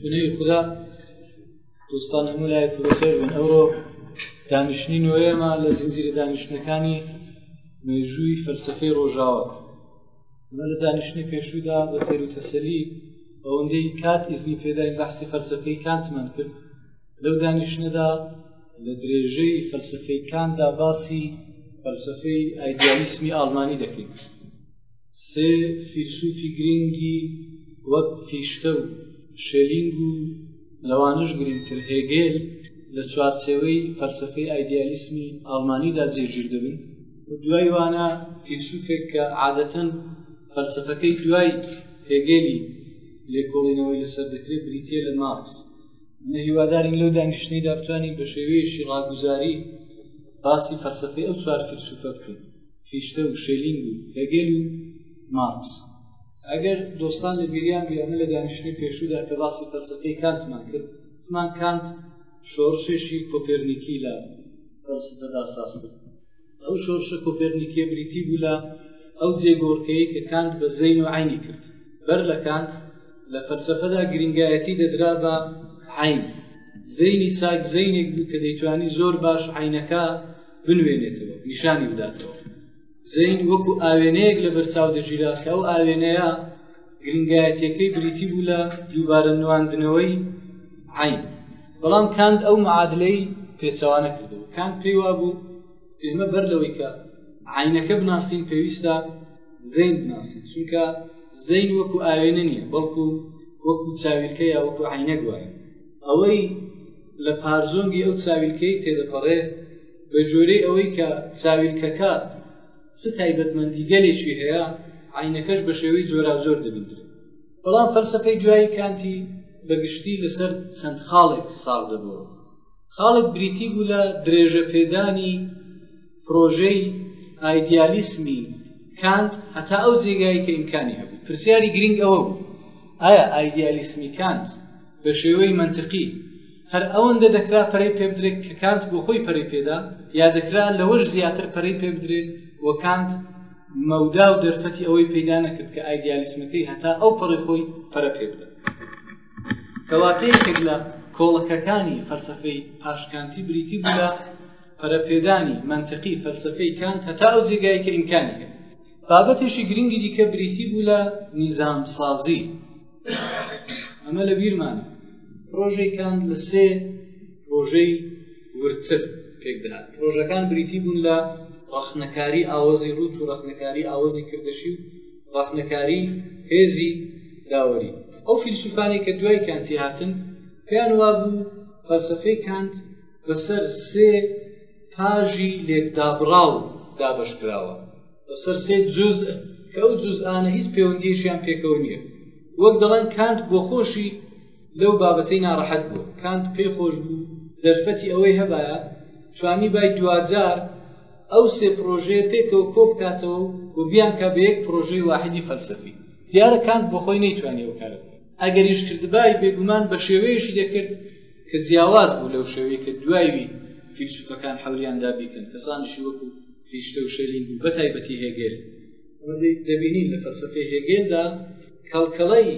بنەوی خدا دوستان هەموو لایەک بەخێر بن ئەوڕۆ دانیشتنی نوێمە لە زنجیرە دانیشتەکانی مێژووی فەلسفەی ڕۆژاوە ئەمە لە دانیشتنی پێشوودا بە تێر و تەسەلی ئەوەندەی کات ئیزنی پێداین بەحسی فەلسفەی کانتمان کرد لەو دانیشتنەدا لە درێژەی فەلسفەی کاندا باسی فەلسفەی ئایدیالیسمی ئاڵمانی دەکەین سێ فیلسوفی گرینگی وەک فیشتە و شێلینگ و لەوانەش گرینگتر هێگێل لە چوارچێوەی فەلسەفەی ئایدیالیسمی ئاڵمانیدا جێگیر دەبن و دوای وانە فیلسوفێک کە عادەتەن فەلسەفەکەی دوای هێگێلی لێکۆڵینەوەی لەسەر دەکرێت بریتیە لە مارکس. ئەمە هیوادارین لەو دانیشتنەیدا بتوانین بە شێوەیەکی ڕاگوزاری باسی فەلسەفەی ئەو چوار فیلسوفە بکەین. خیشتە و شێلینگ و هێگێل و مارکس. ئەگەر دۆستان لە بیریان بی ئەمە لە دانیشتنی پێشوودا کە باسی فەلسەفەی کانتمان کرد وتمان کانت شۆڕشێشی کۆپێرنیکی لە فەلسەفەدا ساز کرد. ئەو شۆڕشە کۆپێرنیکیە بریتی بوو لە ئەو جێگۆڕکێی کە کانت بە زەین و عەینی کرد. بەر لە کانت لە فەلسەفەدا گرینگایەتی دەدرا بە عەین. زەینی چاک زەینێک بوو کە دەیتوانی زۆر باش عەینەکە، بنوێنێتەوە و نیشانی بداتەوە زەین وەکو ئاوێنەیەک لە بەرچاو دەگیرا کە ئەو ئاوێنەیە گرنگایەتەکەی بریتی بوو لە دووبارە نواندنەوەی عین بەڵام کاند ئەو معادلەی پێچەوانە کردەوە کان پێی وا بوو ئێمە بەر لەوەی کە عینەکە بناسین پێویستە زەین بناسین چونکە زەین وەکو ئاوێنە نییە بەڵکو وەکو چاویلکە یا وەکو عینەک وایە ئەوەی لە پارجۆنگی ئەو چاویلکەی تێدەپەڕێ بە گوێرەی ئەوەی کە چاویلکەکە چ تایبەتمەندیگەلێکی هەیە، عەینەکەش بە شێوەی جۆراوجۆر دەبیندرێ. بەڵام فەلسەفەی دوایی کانتی بە گشتی لە سەر چەند خاڵێک ساغ دەبووەوە. خاڵێک بریتی بوو لە درێژە پێدانی پرۆژەی ئایدیالیسمی کانت هەتا ئەو جێگای کە ئیمکانی هەبوو. پرسیاری گرینگ ئەوە بوو ئایا ئایدیالیسمی کانت بە شێوەی مەنتقی، هەر ئەوەندە دەکرا پەرەی پێ بدرێت کە کانت بۆ خۆی پەرەی پێ دا، یا دەکرا لەوەش زیاتر پەرەی پێ بدرێت و کانت مەودا و دەرفەتی ئەوەی پەیدا نەکرد کە ئایدیالیسمەکەی هەتا ئەو پەڕی خۆی پەرە پێ بدا. کەواتە یەکێک لە کۆڵەکەکانی فەلسەفەی پاش کانتی بریتی بوو لە پەرە پێدانی مەنتقی فەلسەفەی کانت هەتا ئەو جێگای کە ئیمکانی هەبوو. بابەتێکی گرنگی دیکە بریتی بوو لە نیزامسازی. ئەمە لە بیرمانە پرۆژەی کانت لە سێ پرۆژەی وردتر پێک دەهات پرۆژەکان بریتی بوون لە ڕەخنەکاری ئاوەزی ڕوت و ڕەخنەکاری ئاوەزی کردەشی و ڕەخنەکاری هێزی داوەری ئەو فیلسوفانی کە دوای کانتی هاتن پێیان وابوو فەلسفەی کانت بەسەر سێ پاژی لێکدابڕاو دابەشکراوە بەسەر سێ جوز کە ئەو جوزئانە هیچ پەیوەندیشیان پێکەوە نییە وەک دەڵێن کانت بۆ خۆشی لەو بابەتەی ناڕەحەت بوو کانت پێی خۆش بوو دەرفەتی ئەوەی هەبایە توانی بای دواجار ئەو سێ پرۆژەیە پێکەوە کۆ بکاتەوە و بیانکە بە یەک پرۆژەی واحدی فەلسەفی دیارە کانت بۆ خۆی نەیتوانی ئەو کارە ئەگەریش کردبای بێگومان بە شێوەیەشی دەکرد کە جیاواز بوو لەو شێوەی کە دوایوی فیلسوفەکان حەولیاندا بیکەن کەسانیشی وەکو فیشتە و شێلینگ و بەتایبەتی هێگێل. ئەمە دەبینین لە فەلسەفەی هێگێلدا کەڵکەڵەی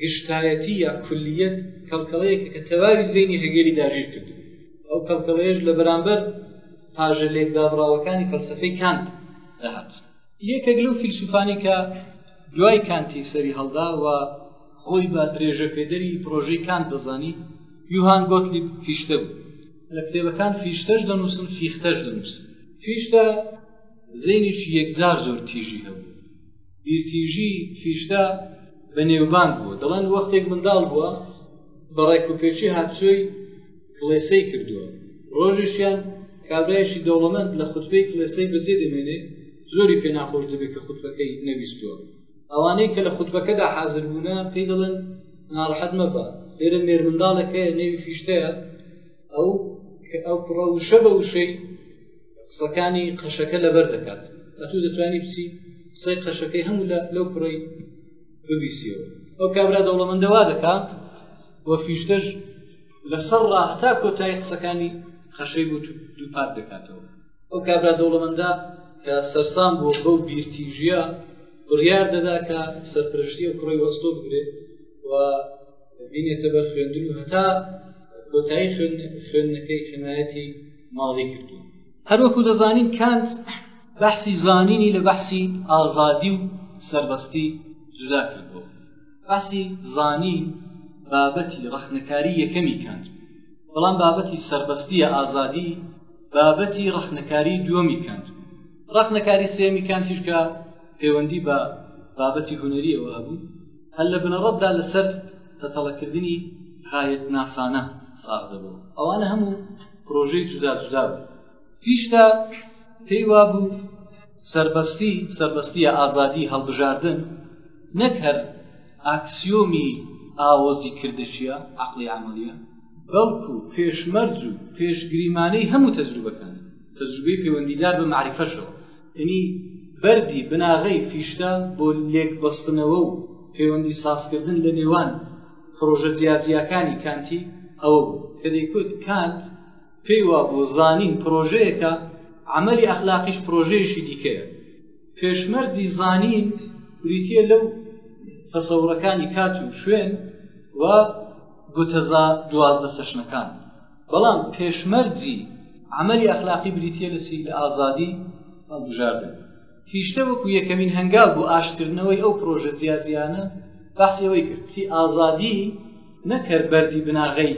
گشتایەتی یا کولیەت کەڵکەڵەیەکە کە تەواوی زەینی هەگێلی داژیر کرد ئەو کەڵکەڵەیەش لە بەرامبەر پاژە لێکدابراوەکانی فەلسفەی کانت دەهات یەکێک لەو فیلسوفانی کە دوای کانتی سەری هەڵدا و خۆی بە درێژە پێدەری پرۆژەی کانت دەزانی یوهان گۆتلی پیشتە بوو لە کتێبەکان فیشتەش دەنووسن فیختەش دەنووسن فیشتە زەینێکی یەکجار زۆر تیژی هەبوو بیرتیژی فیشتە بە نێوبانگ بووە دەڵێن وەختێک منداڵ بووە بە ڕێکوپێکی هاتچۆی کڵێسەی کردووە ڕۆژێکیان کابرایشی دەوڵەمەند لە خوتبەی کڵێسەی بەجێ دەمێنێ زۆری پێ ناخۆش دەبێت کە خوتبەکەی نەویستووە ئەوانەی کە لە خوتبەکەدا حازر بوونە پێی دەڵێن ناڕەحەت مەبە، لێرە مێرمنداڵێک هەیە نێوی فیشتەیە، ئەو کە ئەو کوڕە وشە بە وشەی قسەکانی قەشەکە لەبەر دەکات، ئەتوو دەتوانی بچی قسەی قەشەکەی هەموو لەو کوڕەی ببیسیەوە. ئەو کابرا دەوڵەمەندە وا دەکات و فیشتەش لەسەر ڕا هەتا کۆتایی قسەکانی قەشەی بۆ دووپات دەکاتەوە. ئەو کابرا دەوڵەمەندە کە سەرسام بۆ بەو بیرتیژیە بڕیار دەدا کە سەرپەرشتی و کوڕی وەستۆ بگرێت و بینێتە بەر خوێندن و هەتا کۆتایی خوێندنەکەی حمایەتی ماڵی کردو هەروەکو دەزانین کانت بەحسی زانینی لە بەحسی ئازادی و سربەستی جودا کردەوە بەحسی زانین بابەتی ڕەخنەکاری یەکەمی کانت بەڵام بابەتی سەربەستییە ئازادی بابەتی ڕەخنەکاری دووەمی کانت بوو ڕەخنەکاری سێمی کانتیش کە پەیوەندی بە بابەتی هونەریەوە هەبوو هەل لە بنەڕەتدا لەسەر تەتەڵەکردنی غایەت ناسانە ساغ دەبەوە ئەوانە هەموو پرۆژەی جودا جودا بوو پیشتا پێی وا بوو سربەستی سربەستیە ئازادی هەڵبژاردن نەک هەر ئاکسیۆمی ئاوەزی کردە چیە عەقڵی عەمەڵیە بەڵکو پێشمەرج و پێشگریمانەی هەموو تەجروبەکانە، تەجروبەی پەیوەندیدار بە مەعریفەشەوە، یەنی بەردی بناغەی فیشتە بۆ لێکبەستنەوە و پەیوەندی سازکردن لە نێوان پرۆژە جیاجیاکانی کانتی ئەوە بوو کە دەیکوت کانت پێی وابوو زانین پرۆژەیەکە، عەمەلی ئەخلاقیش پرۆژەیەکی دیکەیە. پێشمەرجی زانین بریتییە لەو تەسەوڕەکانی کات و شوێن و گوتەزا دوازدە سەشنەکان بەڵام پێشمەرجی عملی ئەخلاقی بریتیە لە چی لە ئازادی هەڵبژاردن هیشتە وەکو یەکەمین هەنگاو بۆ ئاشتکردنەوەی ئەو پرۆژە جیاجیانە باسیەوەی کردی ئازادی نەکرد بەردی بناغەی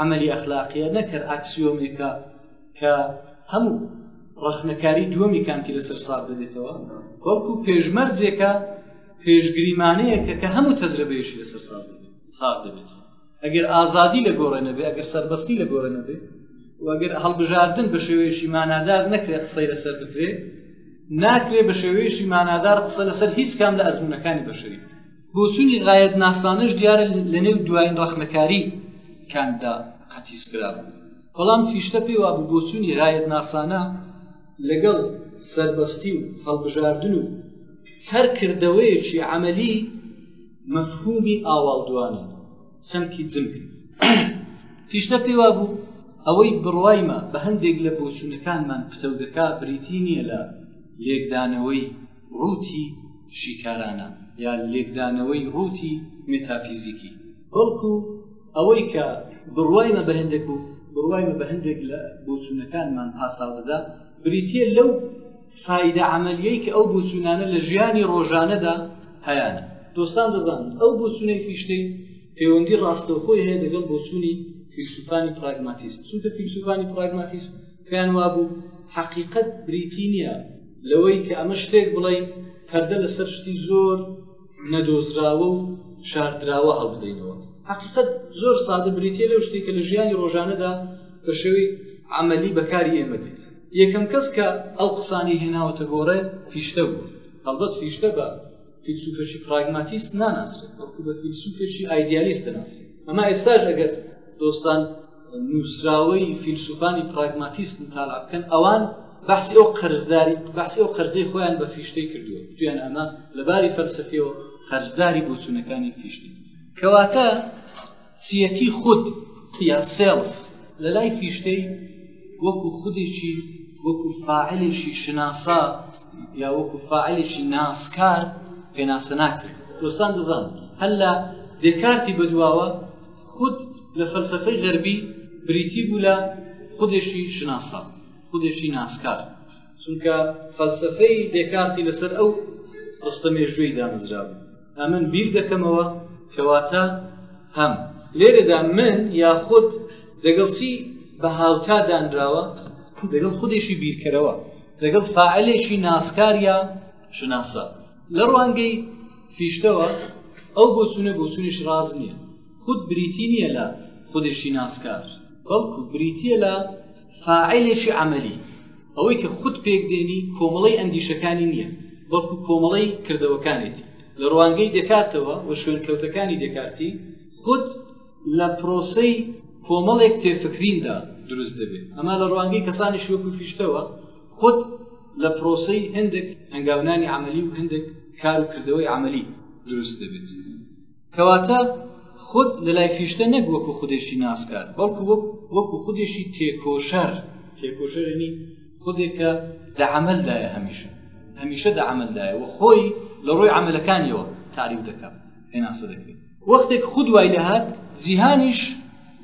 عملی ئەخلاقیە نەکرد ئاکسیۆمێکە کە هەم ڕەخنەکاری دووەمی کانتی لەسەر ساف دەبێتەوە بەڵکو پێشمەرجێکە پێشگریمانەیەکە کە هەموو تەجربەیەشی لەسەر ساز دەبێت ساغ دەبێت ئەگەر ئازادی لە گۆڕێ نەبێ ئەگەر سەربەستی لە گۆڕێ نەبێ وەگەر هەڵبژاردن بە شێوەیەشی مانادار نەکرێت قسەی لەسەر بکرێ ناکرێ بە شێوەیەشی مانادار قسە لەسەر هیچ کام لە ئەزمونونەکانی بەشری بۆچوونی غایەت ناسانش دیارە لە نێو دوایین ڕەخنەکاری کاندا قەتیس کرا بەڵام فیشتە پێی وابوو بۆچوونی غایەتناسانە لەگەڵ سەربەستی و هەڵبژاردن و هەر کردەوەیەکی عەمەلی مەفهوومی ئاواڵدوانە چەمکی جمکن. فیشتە پێی وابوو ئەوەی بڕوایمە بە هەندێک لە بۆچوونەکانمان پتەو دەکا بریتی نییە لە لێکدانەوەی ڕووتی شیکارانە یا لێکدانەوەی ڕووتی مێتافیزیکی، بەڵکوو، ئەوەی کە بڕوای مە بە هێندێک بوو بڕوای مە بە هێندێک لە بۆچوونەکانمان پاساو دەدا بریتیە لەو فایدە عملیەی کە ئەو بۆچوونانە لە ژیانی ڕۆژانەدا هەیانە دۆستان دەزانن ئەو بۆچوونەی فیشتەی پەیوەندی ڕاستەوخۆی هەیە دەگەڵ بۆچوونی فیلسوفانی پراگماتیست چونکە فیلسوفانی پراگماتیست پێیان وابوو حەقیقەت بریتی نییە لەوەی کە ئەمە شتێک بڵین پەردە لەسەر شتی زۆر نەدۆزراوە و شاردراوە هەڵبدەینەوە. حەقیقەت زۆر سادە بریتییە لەو شتەی کە لە ژیانی ڕۆژانەدا بە شێوەی عەمەلی بەکاری ئێمە دێت. یەکەم کەس کە ئەو قسانەی هێناوەتە گۆڕێ فیشتە بووە. هەڵبەت فیشتە بە فیلسوفێکی پراگماتیست ناناسرێت، بەڵکو بە فیلسوفێکی ئایدیالیست دەناسرێت. ئەما ئێستاش ئەگەر دۆستان، نووسراوەی فیلسوفانی پراگماتیست متالع بکەن ئەوان بەحسی ئەو قەرزداری بەحسی ئەو قەرزەی خۆیان بە فیشتەی کردووە دویان ئەمە لەباری فەلسفیەوە قەرزداری بۆچوونەکانی فیشتی کەواتە سیەتی خود یا سێڵف لە لای فیشتەی وەکو خودێکی وەکو فاعلێکی شناسا یا وەکو فاعلێکی ناسکار پێناسە ناکرێت دۆستان دەزان هەر لە دێکارتی بەدواوە خود لە فەلسەفەی غەربی بریتی بوو لە خودێکی شناسا، خودێکی ناسکار، چونکە فەلسەفەی دێکارتی لەسەر ئەو ڕستە مێژووی دامەزرا بوو، ئەمن بیر دەکەمەوە کەواتە هەم. لێرەدا من یاخود دەگەڵ چی بە هاوتا دانراوە؟ دەگەڵ خودێکی بیرکەرەوە، دەگەڵ فاعلێکی ناسکار یا شناسا. لە ڕوانگەی فیشتەوە ئەو بۆچوونە بۆچوونی شڕاز نییە، خود بریتی نییە لە خودێکی ناسکار، بەڵکو بریتییە لە فاعیلێکی عەمەلی، ئەوەی کە خود پێک دێنی کۆمەڵەی ئەندیشەکانی نییە، بەڵکو کۆمەڵەی کردەوەکانێتی. لە ڕوانگەی دێکارتەوە و شوێنکەوتەکانی دێکارتی، خود لە پرۆسەی کۆمەڵێک تێفکریندا دروست دەبێت، ئەمە لە ڕوانگەی کەسانیشی وەکو فیشتەوە خود لە پرۆسەی هەندێک هەنگاونانی عەمەلی و هەندێک کار و کردەوەی عەمەلی دروست دەبێت کەواتە خود لە لای خیشتە نەک وەکو خودێکی ناسکار بەڵکو وەکو خودێکی تێکۆشەر تێکۆشەرنی خودێکە لە عملدایە هەمیشە هەمیشە دە عملدایە و خۆی لە ڕۆی عملەکانیەوە تعریف دەکات هێناسە دەکرێت وەختێک خود وای دەهات جیهانیش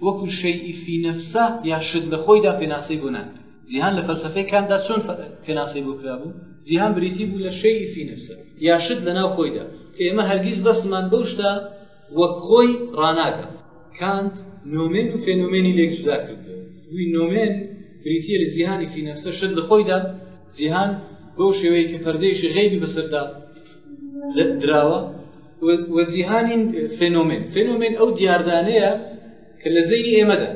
وەکو شەیفی نەفسە یا شت لە خۆیدا پێناسەی بۆ ناکرێت جیهان لە فەلسەفەی کانتدا چۆن پێناسەی بۆ کرابوو؟ جیهان بریتی بوو لە شەیئی فی نەفسە یا شت لەناو خۆیدا کە ئێمە هەرگیز دەستمان بەو شتە وەک خۆی ڕاناگا کانت نۆمێن و فێنۆمێنی لێک جودا کرد دوی نۆمێن بریتە لە جیهانی فی نەفسە شت لە خۆیدا جیهان بەو شێوەیە کە پەردەیەکی غەیبی بەسەردا دراوە وە جیهانی فێنۆمێن فێنۆمێن ئەو دیاردانەیە کە لە زەینی ئێمەدا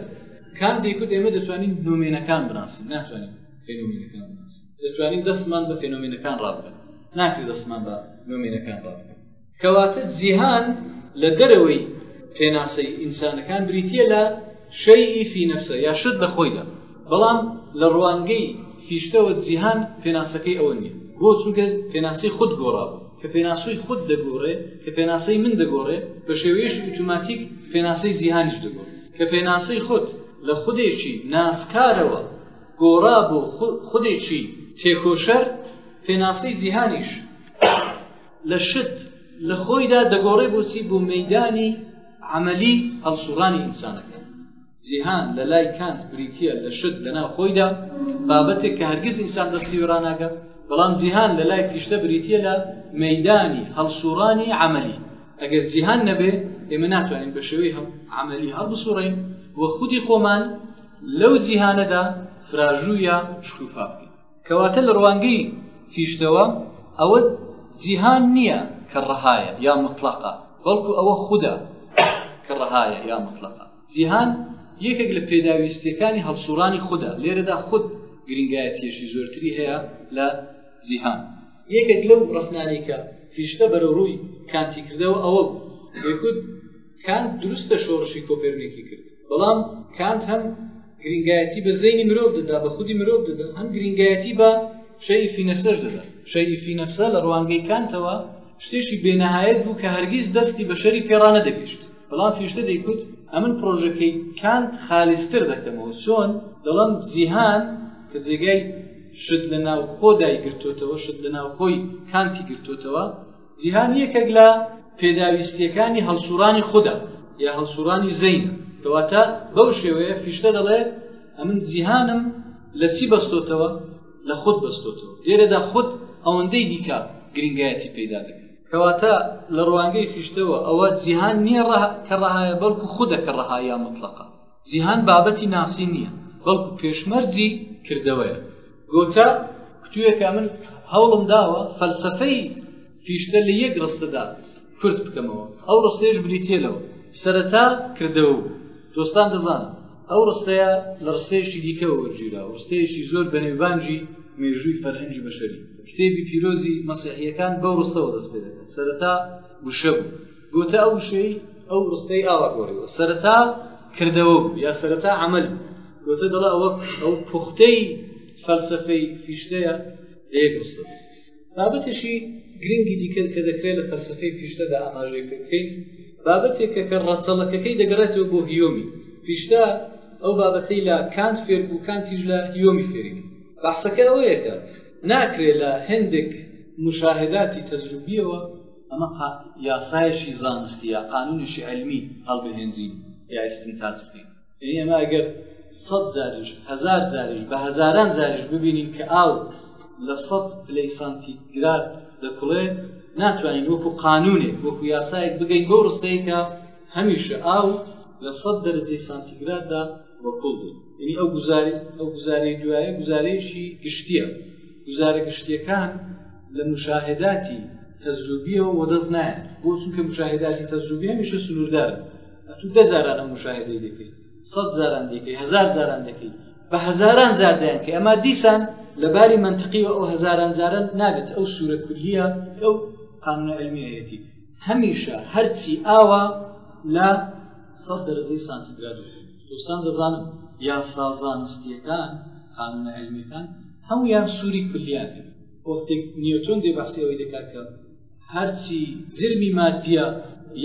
کام دەیکوت ئێمە دەتوانین نومێنەکان بناسین ناتوانین فێنومێنەکان بناسین دەتوانین دەستمان بە فێنومێنەکان ڕابکەن ناکرێت دەستمان بە نومێنەکان ڕابکەن کەواتە جیهان لە دەرەوەی پێناسەی ئینسانەکان بریتە لە شەیی فی نەفسە یا شت لە خۆیدا بەڵام لە ڕوانگەی فیشتەوە جیهان پێناسەکەی ئەوە نییە بۆ چونکە پێناسی خود گۆڕابوو کە پێناسەی خود دەگۆڕێ، کە پێناسەی من دەگۆڕێ، بە شێوەیەکی ئوتوماتیک پێناسەی جیهانیش دەگۆڕێ. کە پێناسەی خود لە خودێکی ناسکارەوە گۆڕا بۆ خودێکی تێکۆشەر، پێناسەی جیهانیش لە شت، لە خۆیدا دەگۆڕێ بۆ چی؟ بۆ مەیدانی عەمەلی هەڵسووڕانی ئینسانەکان. جیهان لە لای کانت بریتییە لە شت لە ناو خۆیدا، بابەتێک کە هەرگیز ئینسان دەستی وێ ڕاناگا، بەڵام جیهان لە لای فریشتە بریتییە لە مەیدانی هەڵسووڕانی عەمەلی. ئەگەر جیهان نەبێ، ئێمە ناتوانین بە شێوەی عەمەلی هەڵبسووڕێین و خودی خۆمان لەو جیهانەدا فراژوو یا شکووفا بکەین. کەواتە لە ڕوانگەی فیشتەوە ئەوە جیهان نییە کە ڕەهایە یا موتڵەقە، بەڵکوو ئەوە خودە کە ڕەهایە یا موتڵەقە. جیهان یەکێک لە پێداویستییەکانی هەڵسووڕانی خودە، لێرەدا خود گرینگایەتییەکی زۆرتری هەیە لە جیهان. یەکێک لەو ڕەخنانەی کە فیشتە بەرەو ڕووی کانتی کردەوە ئەوە بوو، دەیکوت کانت دروستە شۆڕشی کۆپێرنیکی کرد، بەڵام کانت هەم گرینگایەتی بە زەینی مرۆڤ دەدا، بە خودی مرۆڤ دەدا، هەم گرینگایەتی بە شەیئی فی نەفسەش دەدا. شەیئی فی نەفسە لە ڕوانگەی کانتەوە شتێکی بێنەهایەت بوو کە هەرگیز دەستی بەشەری پێڕانەدەگەیشت. بەڵام فریشتە دەیکوت ئەمن پڕۆژەکەی کانت خالیستر دەکەمەوە چۆن دەڵم جیهان کە جێگای شت لە ناو خۆدای گرتوتەوە شت لە ناو خۆی کانتی گرتوتەوە جیهان یەکێک لە پێداویستیەکانی هەڵسوڕانی خوددا یا هەڵسوڕانی زەین کەواتە بەو شێوەیە فیشتە دەڵێ ئەمن جیهانم لە چی بەستۆتەوە لە خود بەستۆتەوە لێرەدا خود ئەوەندەی دیکە گرنگایەتی پەیدا دەکەن کەواتە لە ڕوانگەی خیشتەوە ئەوە جیهان نییە کە ڕەهایە بەڵکو خودە کە ڕەهایە مطلقە جیهان بابەتی ناسی نییە بەڵکو پێشمەرجی کردەوەیە گۆتە کوتوێکە من هەوڵم داوە فەلسفەی پیشتە لە یەک ڕستەدا کورت بکەمەوە ئەو ڕستێش بریتێ لەوە سەرەتا کردەوە دۆستان دەزانن ئەو ڕستەیە لە ڕستەیەکی دیکەوە وەرگیرا و ڕستەیەکی زۆر بەنێوبانگی مێژووی فەرهەنگی بەشەری کتێبی پیرۆزی مەسیحیەکان بەو ڕستەوە دەست پێ دەکات سەرەتا وشە بوو گۆتە ئەو وشەی ئەو ڕستەی ئاوا گۆڕیوە سەرەتا کردەوە بوو یا سەرەتا عمل گۆتە دەڵە ئەوە ئەو پوختەی فەلسفەی فیشتەیە لە یەک ڕستە بابەتێکی گرنگی دیکە کە دەکرێت لە فەلسەفەی فریشتەدا ئاماژەی پێ بکەین بابەتێکە کە ڕەچەڵەکەکەی دەگەڕێتەوە بۆ هیۆمی فریشتە ئەو بابەتەی لە کانت فێر بوو کانتیش لە هیۆمی فێری بەحسەکە ئەوەیە کە ناکرێت لە هەندێک مشاهداتی تەجروبیەوە ئەمە یاسایەکی زانستی یا قانونێکی علمی هەڵبهێنجین یا ئیستنتاج بکەین یعنی ئێمە ئەگەر سەد جاریش هەزار جاریش بە هەزاران جاریش ببینین کە ئاو لە سەد پلەی سانتیگراد دەکوڵێ ناتوانین وەکو قانونێک وەکو یاسایەک بگەین بۆ ڕستەیە کە هەمیشە ئاو لە سەد دەرزی سانتیگراددا وەکوڵ دێ یعنی ئەو گوزاری ئەو گوزارەی دوایە گوزارەیەکی گشتیە گوزارە گشتیەکان لە مشاهداتی تەزروبیەوە وەدەست نایە بۆ چونکە مشاهداتی تەزروبی هەمیشە سنووردارە ئەتو دە جارانە مشاهدەی دەکەیت سەد جاران دەکەی هزار جاران دەکەیت بە هزاران جار دەیان کە ئەما دیسان لە باری منطقی و ئەو هزاران جاران نابێت ئەو سوورە کولیە کە ئەو قانونە علمیەتی هەمیشە هەرچی ئاوا لە سەد دەرزی سانتیگراد دۆستان دەزانم یاسا زانستیەکان قانونە علمیەکان هەمویان سووری کولیان وەختێک نیوتۆن دێ بەسی ئەوەی دەکات کە هەرچی جرمی مادییە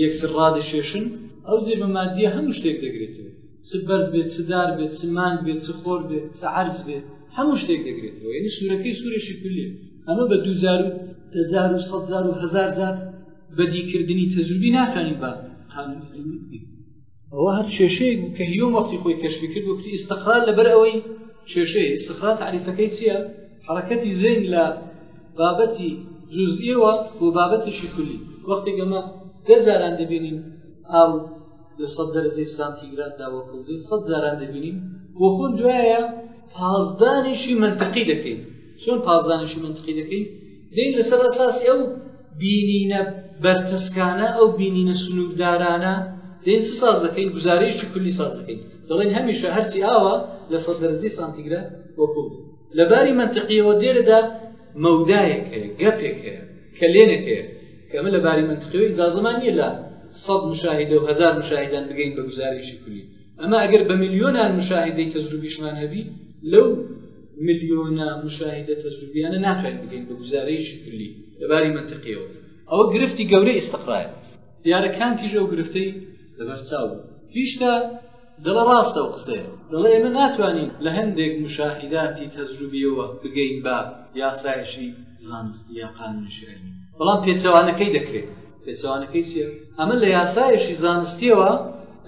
یەکتر ڕادەکێشن، ئەو جرمە مادییە هەموو شتێک دەگرێتەوە، چ بەرد بێت، چ دار بێت، چ مانگ بێت، چ خۆر بێت، چ عەرز بێت، هەموو شتێک دەگرێتەوە، یەنی سوورەکەی سوورێکی کولییە، ئەمە بە دوو جار و دە جار و سەد جار و هەزار جار بەدیکردنی تەجروبی ناتوانین بە قانونی عیلمی بگەین. ئەوە هەر کێشەیەک بوو کە هیۆم وەختی خۆی کەشفی کرد وەکتی ئیستقرار لەبەر ئەوەی کێشەیە ئیستقرار تعریفەکەی چییە حرەکەتی زەین لە بابەتی جزئیەوە بۆ بابەتێکی کولی وەختێک ئەمە دەجاران دەبینین ئاو لە سەد دەرزی سانتیگراد داوەکەوتێت سەد جاران دەبینین بۆ خۆن دوایە پازدانێکی منتەقی دەکەین چۆن پازدانیشی منتقی دەکەی دین لەسەر ئەساسی ئەو بینینە بەرتەسکانە ئەو بینینە سنووردارانە دین چ ساز دەکەین گوزارەیەکی کولی ساز دەکەین دەڵێن هەمیشە هەرچی ئاوە لە سەد دەرزی سانتیگراد وەکوڵ لە باری منتقیەوە دێرەدا مەودایەک هەیە گەپێک هەیە کە لێنێک هەیە کەمە لە باری منتقیەوە ئیزازەمان نییە لە سەد مشاهدە و هزار مشاهدان بگەین بە گوزارەیەکی کولی ئەمە ئەگەر بە ملیۆنان مشاهیدەی تەجروبیشمان هەبی لەو ملیۆنە مشاهیدە تەجروبیانە ناتوانین بگەین بە گوزارەیەکی کولی لەباری منتقیەوە ئەوە گرفتی گەورەی ئیستقرایە دیارە کانتیش ئەو گرفتەی لەبەرچاو فیشتە دەڵە ڕاستە و قسەیە دەڵێ ئێمە ناتوانین لە هەندێک مشاهیداتی تەجروبیەوە بگەین بە یاسایشی زانستی یا قانونی شعری بەڵام پێچەوانەکەی دەکرێت پێچەوانەکەی چییە؟ ئەمە لە یاسایەکی زانستییەوە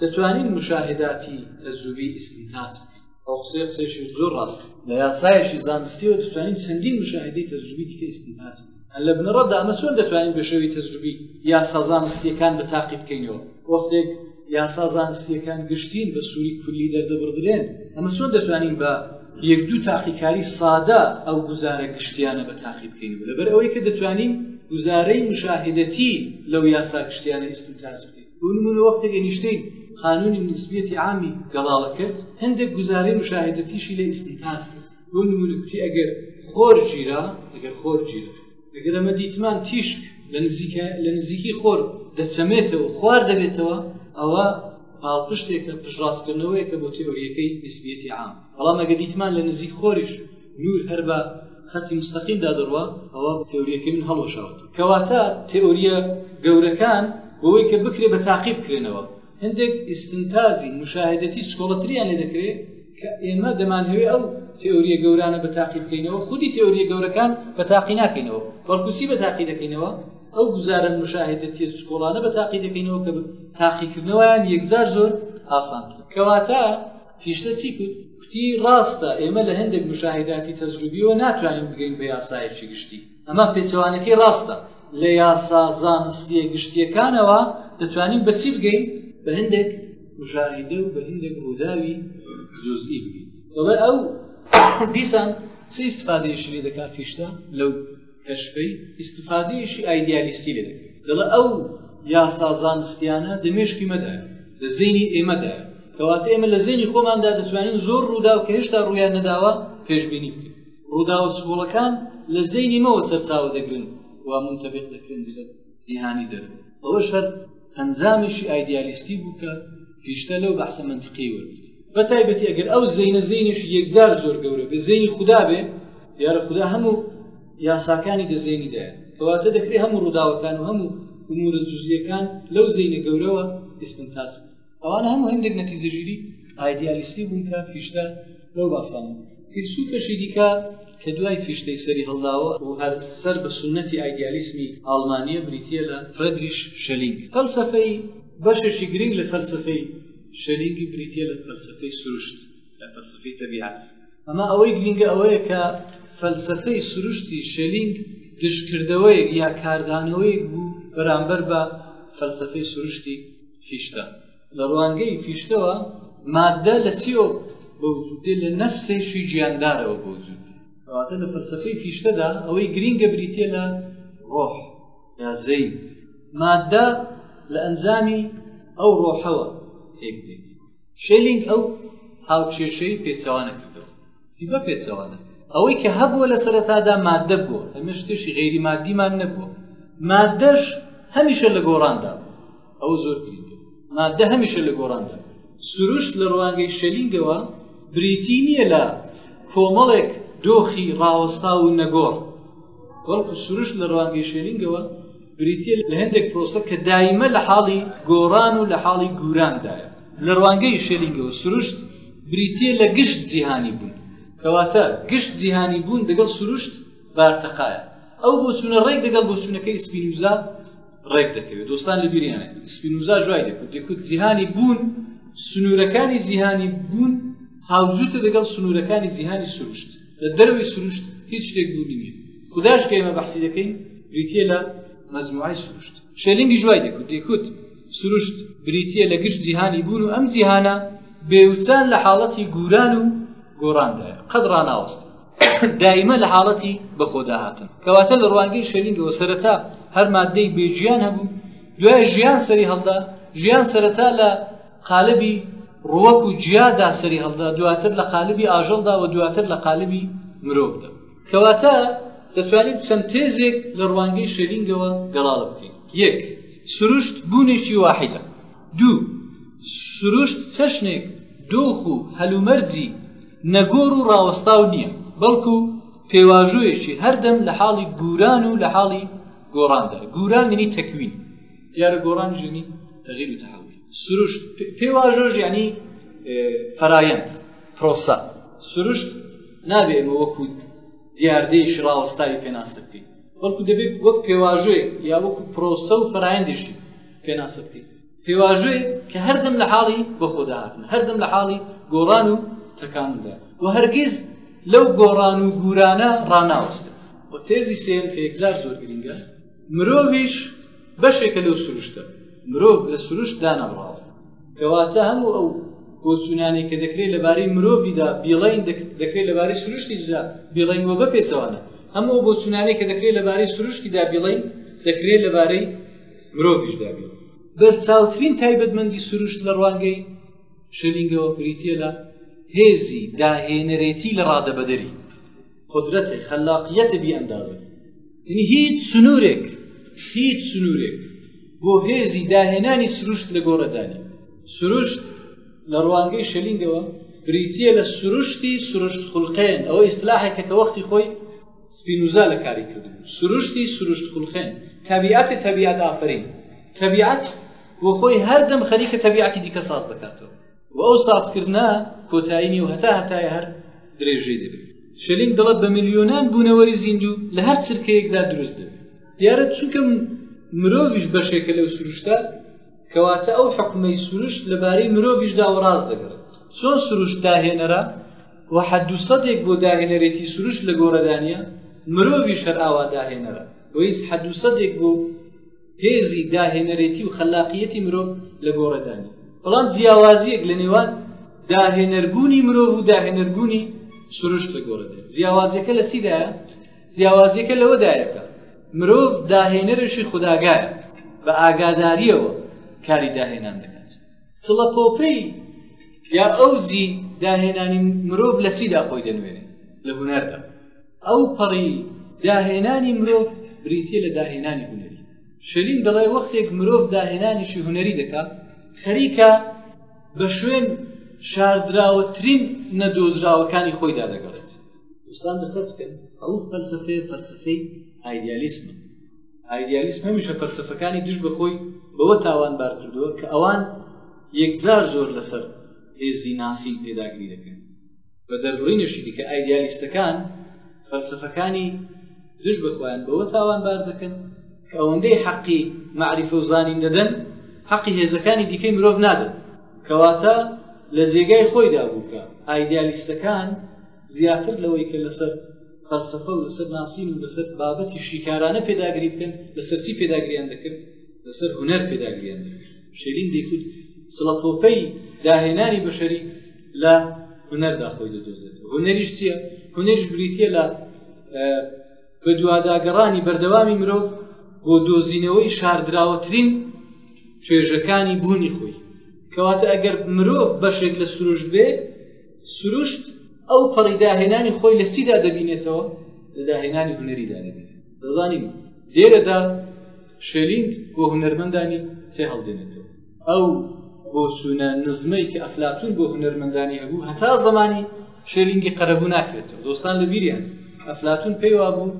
دەتوانین موشاهەداتی تەجروبی ئیستنتاج بکەین. ئەو قسەیە قسەیەکی زۆر ڕاستە. لە یاسایەکی زانستییەوە دەتوانین چەندین موشاهەدەی تەجروبی دیکە ئیستنتاج بکەین. لە بنەڕەتدا ئەمە چۆن دەتوانین بە شێوەی تەجروبی یاسا زانستییەکان بە تاقی بکەینەوە؟ وەختێک یاسا زانستییەکان گشتین بە سووری کولی دەردەبڕدرێن، ئەمە چۆن دەتوانین بە یەک دوو تاقیکاری سادە ئەو گوزارە گشتیانە بە تاقی بکەین و لەبەر ئەوەی کە دەتوانین گوزارەی مشاهدەتی لەو یاسا گشتیانە ئیستنتاج بکەین بۆ نمونە وەختێک ئەنیشتین قانونی نسبیەتی عامی گەڵاڵە کرد هەندێک گوزارەی مشاهدەتیشی لە ئیستنتاج کرد بۆ نمونە کوتی ئەگەر خۆر گیرا ئەگەر خۆر گیرا ئەگەر ئەمە دیتمان تیشک لە نزیکی خۆر دەچەمێتەوە خوار دەبێتەوە ئەوە پاڵپشتێکە پشڕاستکردنەوەیەکە بۆ تئۆریەکەی نسبیەتی عام بەڵام ئەگە دیتمان لە نزیک خۆریش نور هەر بە خەتی مستەقیمدا دەڕوە ئەوە تئۆریەکەی من هەڵوەشاوت کەواتە تئۆریە گەورەکان بۆی کە بکرێ بە تاقی بکرێنەوە هەندێک ئیستنتازی موشاهەدەتی چکۆڵەتریان لێ دەکرێ کە ئێمە دەمانهەوێ ئەو تئۆریە گەورانە بە تاقی بکەینەوە خودی تئۆریە گەورەکان بە تاقی ناکەینەوە بەڵکوسی بە تاقی دەکەینەوە ئەو گوزارە مشاهدەتیە سکۆڵانە بە تاقی دەکەینەوە کە تاقیکردنەوەیان یەکجار زۆر ئاسان کەواتە پیشتە سی کوت کوتی ڕاستە ئێمە لە هەندێک مشاهداتی تەزروبیەوە ناتوانین بگەین بە یاسایەکی گشتی ئەمە پێچەوانەکەی ڕاستە. لە یاسا زانستییە گشتییەکانەوە دەتوانین بە چی بگەین؟ بە هەندێک موشاهیدە و بە هەندێک ڕووداوی جوزئی بگەین. دەڵێ ئەو دیسان چ ئیستفادەیەشی لێ دەکات فیشتە لەو کەشفەی ئیستفادەیەشی ئایدیالیستی لێ دەکات. دەڵێ ئەو یاسا زانستیانە لە مێشکی مەدایە، لە زەینی ئێمەدایە. کەواتە ئێمە لە زەینی خۆماندا دەتوانین زۆر ڕووداو کە هێشتا ڕوویان نەداوە پێشبینی بکەین. ڕووداوە چکۆڵەکان لە زەینی مەوە سەرچاوە دەگرن و منتەبق دەکرێن دژە جیهانی دەرو ئەوە شەر ئەنجامێکی ئایدیالیستی بوو کە پیشتە لەو بەحسە منتقی وەرگرت بە تایبەتی ئەگەر ئەو زەینە زەینێکی یەکجار زۆر گەورە بێ زەینی خوددا بێ دیارە خوددا هەموو یاساکانی دەزێنیدایە کەواتە دەکرێت هەموو ڕووداوەکان و هەموو ئومورە جزییەکان لەو زەینە گەورەوە ئیسنتاز بکەن ئەوانە هەموو هەندێک نەتیجەگیری ئایدیالیستی بوون کە فیشتە لەو باسانە بوو. فیلسوفێکی دیکە کە دوای فیشتەی سەری هەڵداوە و هەر سەر بە سوننەتی ئایدیالیسمی ئاڵمانییە بریتییە لە فرێدریش شەلینگ. فەلسەفەی بەشێکی گرینگ لە فەلسەفەی شەلینگی بریتییە لە فەلسەفەی سروشت، لە فەلسەفەی تەبیعەت. ئەمە ئەوەی گرینگە ئەوەیە کە فەلسەفەی سروشتی شەلینگ دژکردەوەیەک یا کاردانەوەیەک بوو بەرامبەر بە فەلسەفەی سروشتی فیشتە، لە ڕوانگەی فیشتەوە ماددە لە چیەوە بە وجود دێت؟ لە نەفسێشی گیاندارەوە بە وجود دێت، کەواتە لە فەلسەفەی فیشتەدا ئەوەی گرینگە بریتیە لە ڕۆح یا زەین، ماددە لە ئەنجامی ئەو ڕۆحەوە پێک دێت. شێلینگ ئەو هاوکێشەی پێچەوانە کردەوە، وتی بە پێچەوانە ئەوەی کە هەبووە لە سەرەتادا ماددە بووە، ئەمە شتێکی غەیری ماددیمان نەبووە، ماددەش هەمیشە لە گۆڕاندا بووە. ئەوە زۆر گرنگە مادە هەمیشە لە گۆڕاندا سروشت لە ڕوانگەی شەلینگەوە بریتی نییە لە کۆمەڵێک دۆخی ڕاوەستا و نەگۆڕ بەڵکو سروشت لە ڕوانگەی شەلینگەوە بریتە لە هەندێک پرۆسە کە دایمە لە حاڵی گۆڕان و لە حاڵی گورندایە لە ڕوانگەی شەلینگەوە سروشت بریتە لە گشت جیهانی بوون کەواتە گشت جیهانی بوون دەگەڵ سروشت بارتەقایە ئەو بۆچوونە ڕێک دەگەڵ بۆچوونەکەی ئیسپینوزا ڕێک دەکەوێت دۆستان لە بیریان سپینوزا جوای دەکوت دەکوت جیهانی بوون سنوورەکانی جیهانی بوون هاوجوتە دەگەڵ سنوورەکانی جیهانی سروشت لە دەرەوەی سروشت هیچ شتێک بوونی نیە خداش کە ئێمە بەحسی دەکەین بریتە لە مەزموعی سروشت شێلنگی جوای دەکوت دەکوت سروشت بریتە لە گشت جیهانی بوون و ئەم جیهانە بێوچان لە حاڵەتی گوران و گۆڕاندایە قەت ڕناوەستە دایمە لە حاڵەتی بەخۆداهاتن کەواتە لە ڕوانگەی شەریکەوە سەرەتا هەر مادەی بێژیان هەبوو دوای ژیان سەری هەڵدا ژیان سەرەتا لە قالبی ڕوەک و جیادا سەری هەڵدا دواتر لە قالبی ئاژەڵدا و دواتر لە قالبی مرۆڤدا کەواتە دەتوانیت چەند تێزێک لە ڕوانگەی شەرینگەوە گەڵاڵە بکەین یەک سروشت بوونێکی واحدە دوو سروشت چەشنێک دۆخ و هەلومەرجی نەگۆر و ڕاوەستاو نییە، بەڵکو پێواژۆیەکی هەردەم لە حاڵی گوران و لە حاڵی گۆڕاندایە، گوران یەنی تەکوین، دیارە گۆڕانیش یەنی تەغیر و تەحەول، سروشت، پێواژۆش یەنی فەرایەند، پرۆسە، سروشت نابێ ئێمە وەکو دیاردەیەکی ڕاوەستاوی پێناسە بکەین، بەڵکو دەبێت وەک پێواژۆیەک یا وەکو پرۆسە و فەرایەندێکی پێناسە بکەین. پێواژۆیەک کە هەردەم لە حاڵی بەخۆداهاتن هەردەم لە حاڵی گۆڕان و تەکاندا و هەرگیز لەو گۆڕان و گورانە ڕناوەستن و تێزی سێن کە یەکجار زۆر گرنگە مرۆڤش بەشێکە لەو سروشتە مرۆڤ لە سروشت دانەڕاوە کەواتە هەموو ئەو بۆچوونانێک کە دەکرێت لەبارەی مرۆڤیدا بیڵین دەکرێت لەبارەی سروشتیدا بیڵین وە بەپێچەوانە هەموو بۆچوونانێک کە دەکرێت لەبارەی سروشتیدا بیڵین دەکرێت لەبارەی مرۆڤیشدا بین. بەرچاوترین تایبەتمەندی سروشت لە ڕوانگەی شێلینگەوە بریتییە لە هێزی داهێنەرێتی لە ڕادەبەدەری. قودرەتێ خەلاقییەتێ بی ئەندازە. یەنی هیچ سنوورێک، هیچ سنوورێک بۆ هێزی داهێنانی سروشت لە گۆڕێدا نییە. سروشت لە ڕوانگەی شێلینگەوە بریتییە لە سروشتی سروشتخولقێن، ئەوە ئیستلاحێکە کە وەختی خۆی سپینوزا لە کاری کردبوو سروشتی سروشت خولخێن تەبیعەتی تەبیعەت ئافرین تەبیعەت بۆ خۆی هەردەم خەریکە تەبیعەتی دیکە ساز دەکاتەوە و ئەو سازکردە کۆتایی نیە و هەتا هەتایە هەر درێژەی دەبێت شلین دەڵێت بە میلیۆنان بوونەوەری زیندوو لە هەر چرکەیەکدا دروست دەبێت دیارە چونکە مرۆڤش بەشێکە لەو سروشتە کەواتە ئەو حکومەی سروشت لەبارەی مرۆڤیشدا وەڕاز دەگەڕێت چۆن سروشت داهێنەرە وە حەدو سەدێک بۆ داهێنەرێکی سروشت لە گۆڕەدانە، مرۆڤیش هەر ئاوا داهێنەرە، وەیس حەدو سەدێک بۆ هێزی داهێنەرێتی و خەلاقیەتی مرۆڤ لە گۆڕەدانە. بەڵام جیاوازیەک لە نێوان داهێنەربوونی مرۆڤ و داهێنەربوونی سروشت لە گۆڕەدێت جیاوازەکە لە سیدایە جیاوازیەکە لەوەدایەکە مرۆڤ داهێنەرشی خودداگایە بە ئاگاداریەوە کاری داهێنان دەکات سڵەپۆپەی یا ئەوجی داهێنانی مرۆڤ لە چیدا خۆی دەنوێنێ لە هونەردا ئەو پەڕی داهێنانی مرۆڤ بریتە لە داهێنانی هونەری شلین دەڵێ وەختێک مرۆڤ داهێنانیشی هونەری دەکا خەریکە بە شوێن شاردراوەترین نەدۆزراوەکانی خۆیدا دەگەڵێت ئوستان دەقەت بکەن ئەو فەلسفەیە فەلسفەی ئایدیالیسمە ئایدیالیسم هەمیشە فەلسەفەکانی دژ بە خۆی بەوە تاوانبار کردووە کە ئەوان یەکجار زۆر لەسەر هێزی ناسی پێداگری دەکەن بە دەربڕینێکی دیکە ئایدیالیستەکان فەلسفەکانی دژ بخۆیان بەوە تاوانبار دەکەن کە ئەوەندەی حەقی معریفە و زانین دەدەن حەقی هێزەکانی دیکەی مرۆڤ نادەن کەواتە لە جێگای خۆیدا بووکە ئایدیالیستەکان زیاتر لەوەی کە لەسەر فەلسەفە و لەسەر ناسین و لەسەر بابەتی شیکارانە پێداگری بکەن لەسەر چی پێداگریان دەکرد لەسەر هونەر پێداگریان دەکرد شیرین دەیکوت سڵەپۆپەی داهێنانی بەشەری لە هونەردا خۆی دەدۆزێت هونەریش چییە هونەریش بریتە لە بە دوواداگەڕانی بەردەوامی مرۆڤ بۆ دۆزینەوەی شاردراوەترین توێژەکانی بوونی خۆی کەواتە ئەگەر مرۆڤ بەشێک لە سروش بێ سروشت ئەو پەڕی داهێنانی خۆی لە چیدا دەبینێتەوە لە داهێنانی هونەریدا دەبینێت دەزانین لێرەدا شێلینگ بۆ هونەرمەندانی پێ هەڵدێنێتەوە ئەو بۆچوونە نزمەی کە ئەفلاتون بۆ هونەرمەندانی هەبوو هەتا زمانی شێلینگی قەرەبوو ناکرێتەوە دۆستان لە بیریان ئەفلاتون پێیوا بوو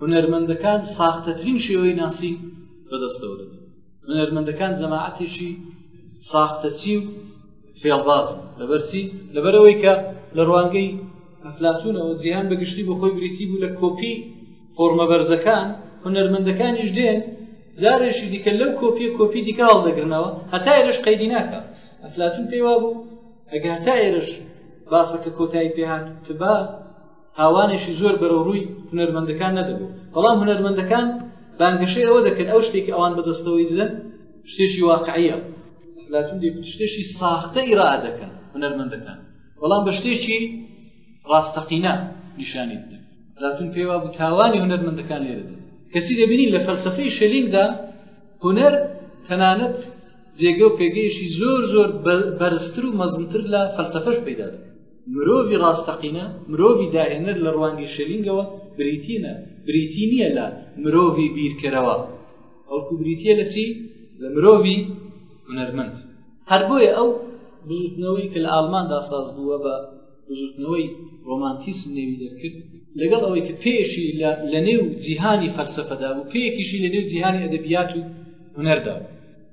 هونەرمەندەکان ساختەترین شێوەی ناسی بەدەستەوە دەبن هونەرمەندەکان جەماعەتێکی ساختەچی و فێڵبازن لەبەرچی لەبەرەوەی کە لە ڕوانگەی ئەفلاتونەوە جیهان بەگشتی بۆ خۆی بریتی بوو لە کۆپی فۆرمە بەرزەکان هونەرمەندەکانیش دێن جارێکی دیکە لەو کۆپیە کۆپی دیکە هەڵدەگرنەوە هەتا ئێرش قەیدی ناکە ئەفلاتون پێی وا بوو ئەگە هەتا ئێرش باسەکە کۆتایی پێهات تبا تاوانێکی زۆر بەرەو ڕووی هونەرمەندەکان نەدەبوو بەڵام هونەرمەندەکان بانگەشەی ئەوە دەکەن ئەو شتێک کە ئەوان بەدەستەوەی دەدەن شتێکی واقعیە لاتون دێک شتێکی ساختە ئیرا دەکەن هونەرمەندەکان بەڵام بە شتێکی ڕاستەقینە نیشانی بدەن لاتون پێی وابوو تاوانی هونەرمەندەکان لێرە دەن کەسی دەبینین لە فەلسفەی شلینگدا هونەر تەنانەت جێگە و پێگەیشی زۆر زۆر بەرزتر و مەزنتر لە فەلسفەش پیدا دەکەن مرۆڤی ڕاستەقینە، مرۆڤی داهێنەر لە ڕوانگەی شێلینگەوە بریتی نییە لە مرۆڤی بیرکەرەوە، بەڵکو بریتییە لە چی؟ لە مرۆڤی هونەرمەند. هەر بۆیە ئەو بزووتنەوەی کە لە ئاڵماندا ساز بوو و بە بزووتنەوەی ڕۆمانتیسم نێوی دەرکرد، لەگەڵ ئەوەی کە پێیەکی لەنێو جیهانی فەلسەفەدا بوو، پێیەکیشی لەنێو جیهانی ئەدەبیات و هونەردا بوو.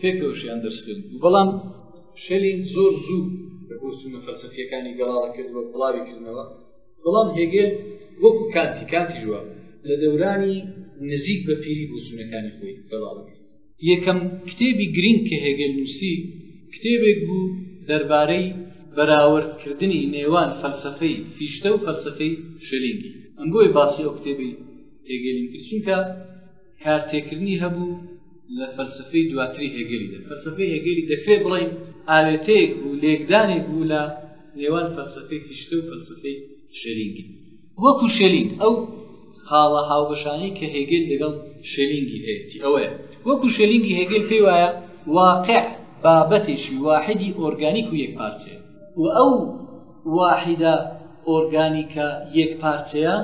پێکەوەشیان دەرسکرد بەڵام شەلین زۆر زوو لە بۆچوونە فەلسەفیەکانی گەڵاڵە کردوە بڵاوی کردنەوە بەڵام هێگێل وەکو کانتی کانتی ژوە لە دەورانی نزیک بە پیری بۆچوونەکانی خۆی گەڵاڵە کرد یەکەم کتێبی گرنگ کە هێگەل نووسی کتێبێک بوو دەربارەی بەراوردکردنی نێوان فەلسفەی فیشتە و فەلسفەی شەلینگی ئەم بۆی باسی ئەو کتێبی هێگەلین کرد چونکە کارتێکردنی هەبوو لە فەلسەفەی دواتری هێگێلیدا. فەلسەفەی هێگێلی دەکرێت بڵێین ئاوێتەیەک بوو، لێکدانێک بوو لە نێوان فەلسەفەی فیشتە و فەلسەفەی شێلینگی. وەکو شێلینگ، ئەو خاڵە هاوبەشانەی کە هێگێل لەگەڵ شێلینگی هەیەتی ئەوەیە، وەکو شێلینگی هێگێل پێی وایە واقیع بابەتێکی واحیدی ئۆرگانیک و یەکپارچەیە و ئەو واحیدە ئۆرگانیکە یەکپارچەیە،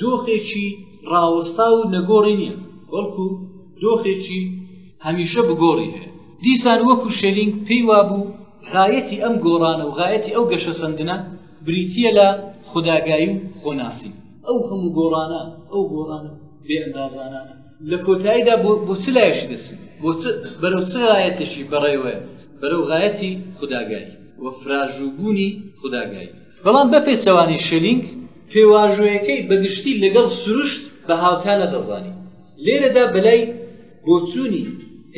دۆخێکی ڕاوەستاو و نەگۆڕی نییە، بەڵکو دۆخێکی هەمیشە بگۆڕی هەیە. دیسان وەکو شێلینگ پێی وابوو غایەتی ئەم گۆڕانە و غایەتی ئەو گەشەسەندنە بریتییە لە خوداگایی و خۆناسین. ئەو هەموو گۆڕانە، ئەو گۆڕانە بێ ئەندازانانە، لە کۆتاییدا بۆ چ لایەکی دەچن؟ بۆ چ، بەرەو چ غایەتێکی بەڕێوەیە؟ بەرەو غایەتی خوداگایی و فراژووبوونی خوداگایی. بەڵام بەپێچەوانەی شێلینگ، پێواژۆیەکەی بەگشتی لەگەڵ سروشت بە هاوتانە دەزانی، لێرەدا بەلای بۆچوونی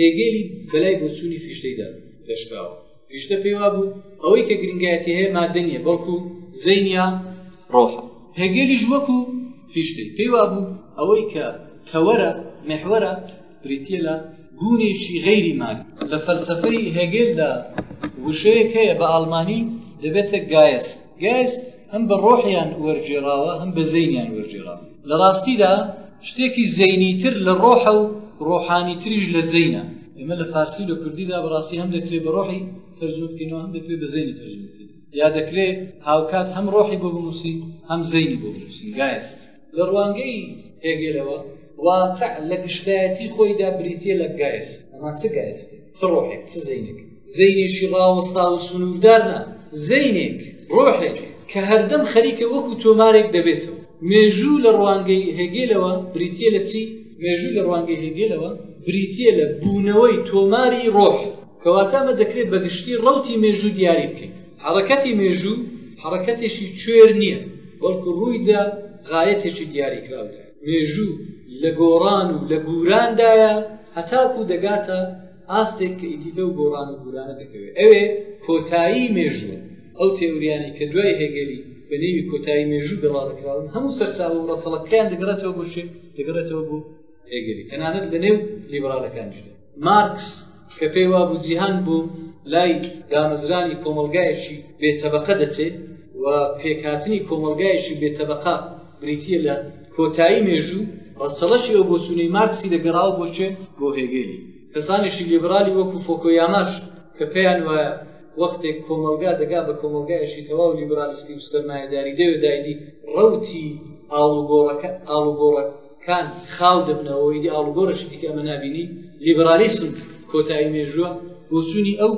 هێگێلی بەلای بۆچوونی فیشتەیدا دەشکاوە، فیشتە پێی وابوو ئەوەی کە گرنگایەتی هەیە ماددە نییە، بەڵکو زەین یا ڕۆحە. هێگێلیش وەکو فیشتەی پێی وابوو ئەوەی کە تەوەرە، محورە، بریتییە لە بوونێکی غەیری مادی. لە فەلسەفەی هێگێلدا وشەیەک هەیە بە ئاڵمانی دەبێتە گایست. گایست هەم بە ڕۆحیان وەرگێڕاوە هەم بە زەینیان وەرگێڕاوە. لە ڕاستیدا شتێکی زەینیتر لە ڕۆحە و ڕۆحانیتریش لە زەینە. ئێمە لە فارسی و لە کوردیدا بەڕاستی هەم دەکرێت بە ڕۆحی تەرجمە بکەینەوە هەم دەکرێت بە زەینی تەرجمە بکەین یا دەکرێت هاوکات هەم ڕۆحی بۆ بنووسین هەم زەینی بۆ بنووسین گایست. لە ڕوانگەی هێگێلەوە واقع لە گشتایەتی خۆیدا بریتییە لە گایست، ئەمە چ گایستێک، چ ڕۆحێک، چ زەینێک؟ زەینێکی ڕاوەستاو و سنووردار نا، زەینێک، ڕۆحێک، کە هەردەم خەریکە وەکوو تۆمارێک دەبێتەوە. مێژوو لە ڕوانگەی هێگێلەوە بریتییە لە چی؟ مێژوو لە ڕوانگەی هێگێلەوە بریتییە لە بوونەوەی تۆماری ڕۆح، کەواتە ئەمە دەکرێت بە گشتی ڕەوتی مێژوو دیاری بکەین. حەڕەکەتی مێژوو حەڕەکەتێکی کوێر نییە، بەڵکو ڕووی لە غایەتێکی دیاریکراودایە. مێژوو لە گۆڕان و لە گووراندایە هەتاکو دەگاتە ئاستێک کە ئیدی لەو گۆڕان و گوورانە دەکەوێت. ئەوێ کۆتایی مێژووە. ئەو تێئوریانەی کە دوای هێگێلی بە نێوی کۆتایی مێژوو گەڵاڵەکراون، هەموو سەرچاوە و ڕەچەڵەکەیان دەگەڕێتەوە بۆ کێ؟ دەگەڕێتەوە بۆ هێگێلی، تەنانەت لە نێو لیبڕالەکانیشدا. مارکس کە پێی وابوو جیهان بۆ لای دامەزرانی کۆمەڵگایەکی بێتەبقە دەچێت و پێکهاتنی کۆمەلگایشی بێتەبقا بریتە لە کۆتایی مێژوو ڕەچەڵەشی ئەو بۆچوونەی ماکسی دەگەڕاوە بۆچێ بۆ هێگەلی کەسانێکی لیبرالی وەکو فۆکۆیاماش کە پێیان وایە وەختێک کۆمەلگا دەگا بە کۆمەلگایشی تەواو لیبرالیستی و سەرمایەداری دەوێدایدی ڕوتی ئاڵوگۆڕەکە ئاڵوگۆڕەکە کان خاو دەبنەوە و ئیدی ئاڵوگۆڕێکی دیکە ئەمە نابینی، لیبرالیسم کۆتایی مێژووە، بۆچوونی ئەو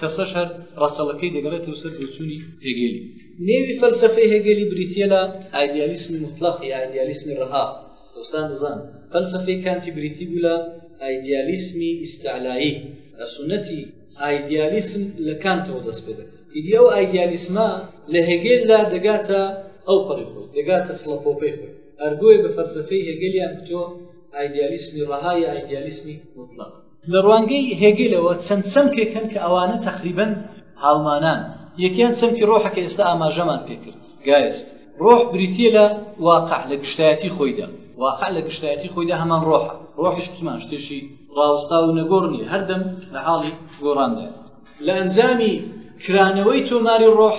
کەسەش هەر ڕەچەڵەکەی دەگەڕێتەوە سەر بۆچوونی هێگێلی. نێوی فەلسەفەی هێگێلی بریتییە لە ئایدیالیسمی موتڵەق یا ئایدیالیسمی ڕەها، دۆستان دەزانن فەلسەفەی کانتی بریتی بوو لە ئایدیالیسمی ئیستعلایی، ڕەسوونەتی ئایدیالیسم لە کانتەوە دەست پێ دەکات، ئیدی ئەو ئایدیالیسمە لە هێگێلدا دەگاتە ئەوپەڕی خۆی، دەگاتە چڵەپۆپەی خۆی. هەر بۆیە بە فەلسەفەی هێگێلیان گوتووە ئایدیالیسمی ڕەها یا ئایدیالیسمی موتڵەق. لە ڕوانگەی هێگێلەوە چەند چەمکێک هەن کە ئەوانە تەقریبەن هاومانان، یەکیان چەمکی ڕۆحە کە ئێستا ئاماژەمان پێ کرد، گایست. ڕۆح بریتییە لە واقع لە گشتایەتی خۆیدا، واقع لە گشتایەتی خۆیدا هەمان ڕۆحە، ڕۆحیش وتمان شتێکی ڕاوەستاو و نەگۆڕ نییە، هەردەم لە حاڵی گۆڕاندایە. لە ئەنجامی کرانەوەی تۆماری ڕۆح،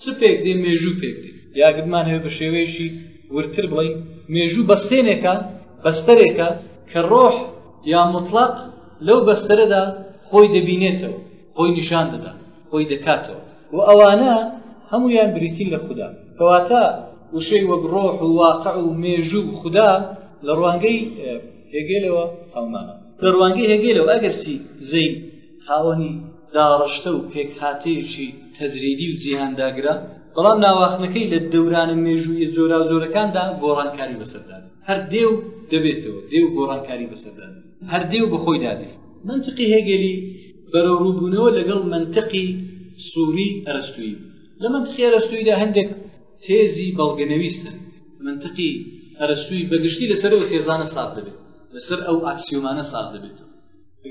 چ پێک دێ مێژوو پێک دێ یا گەر بمانەوێ بە شێوەیەکی وردتر بڵێین مێژوو بەستێنێکە بەستەرێکە کە ڕۆح یا موتڵەق لەو بەستەرەدا خۆی دەبینێتەوە خۆی نیشان دەدا خۆی دەکاتەوە و ئەوانە هەمویان بریتین لە خوددا کەواتە وشەی وەک ڕۆح و واقع و مێژوو و خوددا لە ڕوانگەی هێگەلەوە ئەومانە لە ڕوانگەی هێگەلەوە ئەگەرچی زەین خاوەنی داڕشتە و پێکهاتەیەکی تەجریدی و جیهان داگرە، بەڵام ناواخنەکەی لە دەورانە مێژووییە جۆراوجۆرەکاندا گۆڕانکاری بەسەردا دێت. هەر دێ و دەبێتەوە، دێ و گۆڕانکاری بەسەردا دێت. هەر دێ و بەخۆیدا دێت. مەنتقی هێگێلی بەرەوڕووبوونەوە لەگەڵ مەنتقی سووری ئەرەستوویی بوو. لە مەنتقی ئەرەستووییدا هەندێک تێزی بەڵگەنەویست هەن. مەنتقی ئەرەستوویی بەگشتی لەسەر ئەو تێزانە ساغ دەبێت، لەسەر ئەو ئاکسیۆمانە ساغ دەبێتەوە.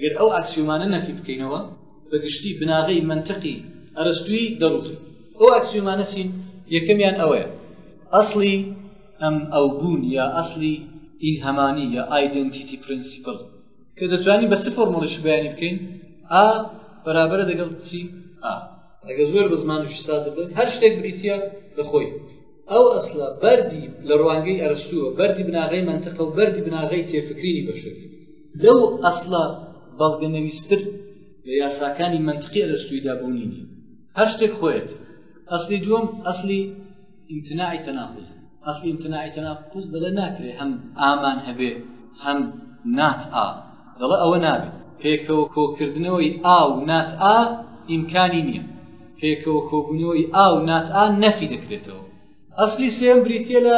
گەر ئەو ئاکسیۆمانە نەفی بکەینەوە، بە گشتی بناغەی مەنتقی ئەرەستوویی دەڕوخێت. ئەو ئاکسیۆمانە چین؟ یەکەمیان ئەوەیە، ئەسڵی ئەم، ئەو، بوون یا ئەسڵی این هەمانی یا ئایدێنتیتی پرێنسیپڵ، کە دەتوانین بە سێ فۆرمۆڵیش بەیانی بکەین، ئا، بەرابەرە دەگەڵ چی؟ ئا. ئەگەر زۆر بە زمانێکی سادە بڵێین، هەر شتێک بریتییە لە خۆی. ئەو ئەسڵە بەردی لە ڕوانگەی ئەرەستووە، بەردی بناغەی مەنتقە و بەردی بناغەی تێفکرینی بەشەری. لەو ئەسڵە بەڵگەنەویستر لە یاساکانی مەنتقی ئەرەستوویدا بوونی نییە، هەر شتێک خۆیەتی. ئەسڵی دووەم ئەسڵی ئیمتناعی تەناقوزە. ئەسڵی ئیمتناعی تەناقوز دەڵێ ناکرێ هەم ئامان هەبێ هەم نات ئا. دەڵێ ئەوە نابێ. پێکەوە کۆکردنەوەی ئا و نات ئا ئیمکانی نییە. پێکەوە کۆبوونەوەی ئا و نات ئا نەفی دەکرێتەوە. ئەسڵی سێیەم بریتییە لە.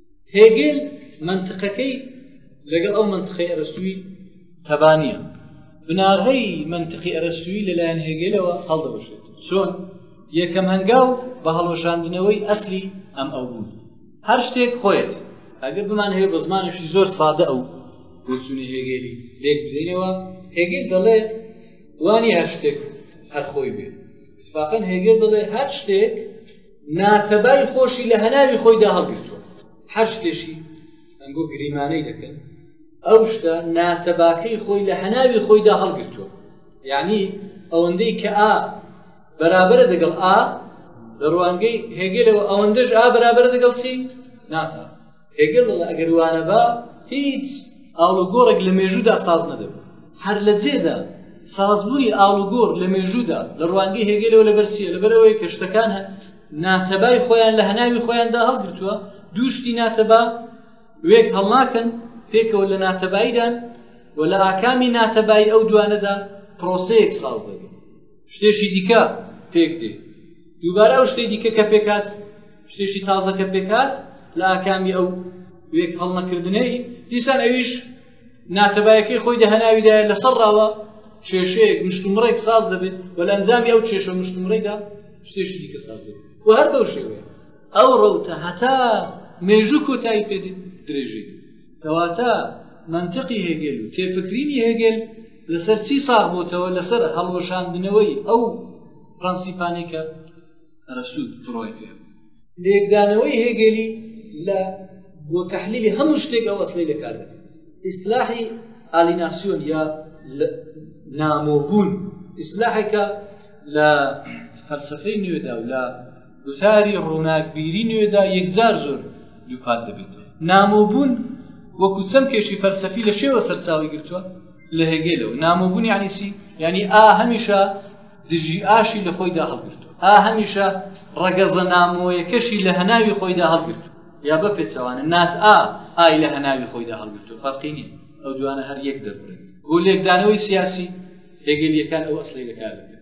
هێگێل مەنتقەکەی لەگەڵ ئەو مەنتقەی ئەرستوی تەبانیە بناغەی مەنتقی ئەرستوی لەلایەن هێگێلەوە هەڵدەوەشێت چۆن یەکەم هەنگاو بە هەڵۆشاندنەوەی ئەسلی ئەم ئەو بوون هەر شتێک خۆیەت ئەگەر بمان هەیە بە زمانێکی زۆر سادە ئەو بۆچوونی هێگێلی لێک بدەینەوە هێگێل دەڵێ وانی هەر شتێک هەر خۆی بێت فاقەن هێگێل دەڵێ هەر شتێک ناتەبای خۆشی لە هەناوی خۆیدا هەڵگرتووە، هەر شتێشی ئەنگۆ گریمانەی دەکەن، ئەو شتە ناتەباکەی خۆی لە هەناوی خۆیدا هەڵگرتووە، یەعنی ئەوەندەی کە ئا بەرابەرە دەگەڵ ئا، لە ڕوانگەی هێگێلەوە ئەوەندەش ئا بەرابەرە دەگەڵ چی؟ ناتەبا. هێگل دەڵێ ئەگەر وانەبا هیچ ئاڵوگۆڕێک لە مێژوودا ساز نەدەبوو. هەر لە جێدا سازبوونی ئاڵوگۆڕ لە مێژوودا لە ڕوانگەی هێگلەوە لەبەر چییە؟ لەبەر ئەوەی کە شتەکان ناتەبای خۆیان لە هەناوی خۆیاندا هەڵگرتووە، دوو شتی ناتەبا وێک هەڵناکەن، پێکەوە لە ناتەباییدان و لە ئاکامی ناتەبایی ئەو دوانەدا پرۆسەیەک ساز دەبێت. شتێکی دیکە پێک دێ دووبارە ئەو شتێ دیکە کە پێکات شتێکی تازە کە پێکات لە ئاکامی ئەو وێک هەڵنەکردنەی دیسان ئەویش ناتەبایەکەی خۆی دەهناویدایە لەسەر ڕاوە کێشەیەک مشتومڕێک ساز دەبێت و لە ئەنجامی ئەو کێشە مشتومڕێکدا شتێکی دیکە ساز دەبێت و هەر بەو شێوەیە ئەو ڕەوتە هەتا مێژوو کۆتایی پێ درێژی کەواتە منطقی هێگێل و تێفکرینی هێگێل لەسەر چی ساغ بۆتەوە لەسەر هەڵوەشاندنەوەی ئەو پرەنسیپانەی کە ئەرەستوو دڕۆی پێ لێکدانەوەی هێگێلی لە بۆ تەحلیلی هەموو شتێک ئەو ئەسلی لەکار دەکرێت ئیسلاحی ئالیناسیۆن یا نامۆبوون ئیسلاحێکە لە فەلسفەی نوێدا و لە گوتاری ڕووناکبیری نوێدا یەکجار زۆر دووپات دەبێتەوە نامۆبوون وەکو چەمکێکی فەلسەفی لە شێوە سەرچاوی گرتووە لە هێگێلەوە نامۆبوون یعنی چی یعنی ئا هەمیشە دژی ئاشی لە خۆیدا هەڵگرتووە ئا هەمیشە ڕەگەزە نامۆیەکەشی لە هەناوی خۆیدا هەڵگرتووە یا بە پێچەوانە نات ئا ئای لە هەناوی خۆیدا هەڵگرتووە فەرقی نیە ئەو دوانە هەر یەک دەبڕێت بۆ لێکدانەوەی سیاسی هێگەلیەکان ئەو ئەسلی لەکار دەکەن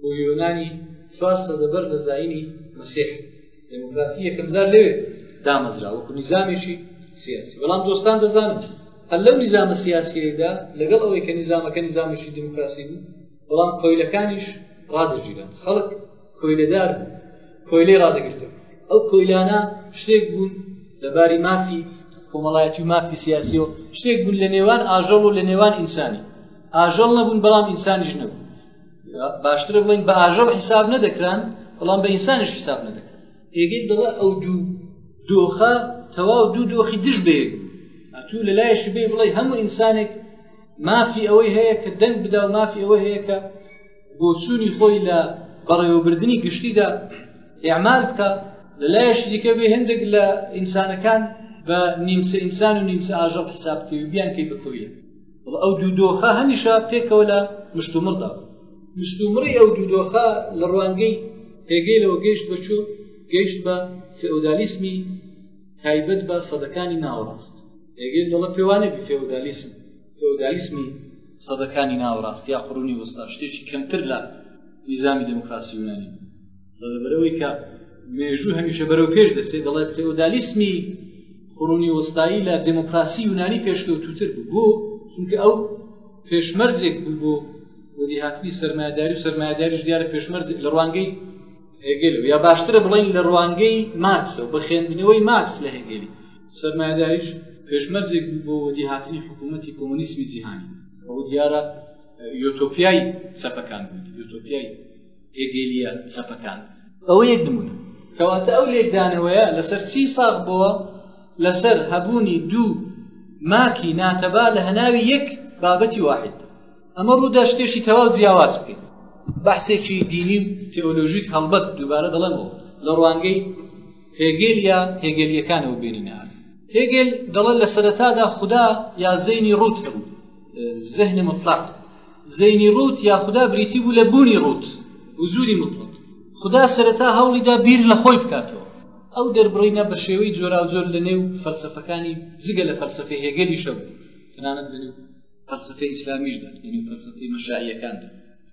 بۆ یۆنانی چوار سەدە بەر لە زایینی مەسیح دموکراسی یەکەمجار لەوێ دامەزرا وەکو نیزامێکی سیاسی بەڵام دۆستان دەزانن هەر لەو نیزامە سیاسیەیدا لەگەڵ ئەوەی کە نیزامەکە نیزامێکی دموکراسی بوو بەڵام کۆیلەکانیش ڕادەگیران خەڵک کۆیلەدار بوو کۆیلەی ڕادەگرتن ئەو کۆیلانە شتێک بوون لەباری مافی کۆمەڵایەتی و مافی سیاسی و شتێک بوون لە نێوان ئاژەڵ و لە نێوان ئینسانی ئاژەڵ نەبوون بەڵام ئینسانیش نەبوو باشترە بڵین بە ئاژەڵ حیساب نەدەکران بەڵام بە ئینسانیش حیساب نەدەکران هێگەل دەڵێ ئەو دوو دۆخە تەواو دوو دۆخی دژ بەیەک ئەتوو لە لای شبەی بڵێ هەموو ئینسانێک مافی ئەوەی هەیە کە دەنگ بدا و مافی ئەوە هەیە کە بۆچوونی خۆی لە بەڕێوەبردننی گشتیدا ئەعمال بکە لە لایش دیکە بێ هەندێک لە ئینسانەکان بە نیمسە ئینسان و نیمسە ئاژەڵ حسابکەوی بیان کەی بکەویە بەڵام ئەو دوو دۆخە هەمیشە پێکەوە لە مشتومڕدا بوون. مشتومڕی ئەو دوو دۆخە لە ڕوانگەی هێگێلەوە گەیشت بە چۆن؟ گەیشت بە فێئودالیسمی تایبەت بە سەدەکانی ناوەڕاست. هێگێل دەڵێت پێ وا نەبێت فێئودالیسم، فێئودالیسمی سەدەکانی ناوەڕاست یا قوڕنی وەستا شتێکی کەمتر لە نیزامی دێموکراسی یونانی بێت. بە لەبەرەوەی کە مێژوو هەمیشە بەرەو پێش دەسێ دەڵێت فێودالیسمی قڕونی وەستایی لە دموکراسی یونانی پێشکەوتوتر بوو بۆ چونکە ئەو پێشمەرجێک بوو بۆ وەدیهاتنی سەرمایداری و سەرمایداریش دیارە پێشمەرج لە ڕوانگەی هێگەل یا باشترە بڵین لە ڕوانگەی ماکسە و بە خوێندنەوەی ماکس لە هێگەلی سەرمایداریش پێشمەرجێک بوو بۆ وەدیهاتنی حکوومەتی کۆمۆنیسمی جیهانی ئەو دیارە یۆتۆپیای چەپەکان بوو یۆتۆپیای هێگێلیە چەپەکان ئەوە یەک نمونە کەواتە ئەو لێکدانەوەیە لەسەر چی ساغ بووە لەسەر هەبوونی دوو ماکی ناتەبا لە هەناوی یەک بابەتی واحد ئەمە ڕوودا شتێکی تەواو جیاواز بکەین بەحسێکی دینی و تئۆلۆژیک هەڵبەت دووبارە دەڵێمەوە لە ڕوانگەی هێگێل یا هێگەلیەکانەوە بێنینار هێگێل دەڵێت لە سەرەتادا خوددا یا زەینی ڕوت هەبوو زەهنی مطلق زەینی ڕووت یا خودا بریتی بوو لە بوونی ڕووت، وجودی مطلق. خودا سەرەتا هەوڵی دا بیر لە خۆی بکاتەوە. ئەو دەربڕینە بە شێوەی جۆراوجۆر لە نێو فەلسەفەکانی جگە لە فەلسەفەی هێگەلیش هەبوو، تەنانەت لە نێو فەلسەفەی ئیسلامیشدا، لە نێو فەلسەفەی مەشائییەکاندا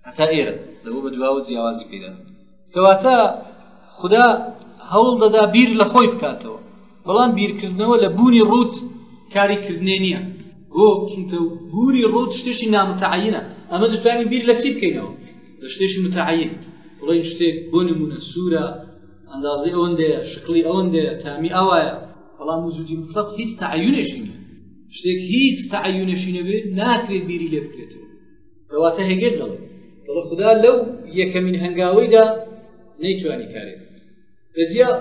هەتا ئێرە، لەوە بە دواوە جیاوازی پەیدا کرد. کەواتە خودا هەوڵ دەدا بیر لە خۆی بکاتەوە بەڵام بیرکردنەوە لە بوونی ڕوت کاری کردنێ نییە بۆ چونکە بوونی ڕوت شتێکی نامتەعینە ئەمە دەتوانین بیر لە سی بکەینەوە لە شتێکی متعین بڵێن شتێک بۆ نمونە سوورە ئەندازی ئەوەندەیە شکڵی ئەوەندەیە تامی ئاوایە بەڵام وجودی مطلق هیچ تەعینێکی نیە شتێک هیچ تەعینێکی نەبێت ناکرێت بیری لێ بکرێتەوە کەواتە هەگێت دڵ دڵە خوددا لەو یەکەمین هەنگاوەیدا نەیتوانی کارێت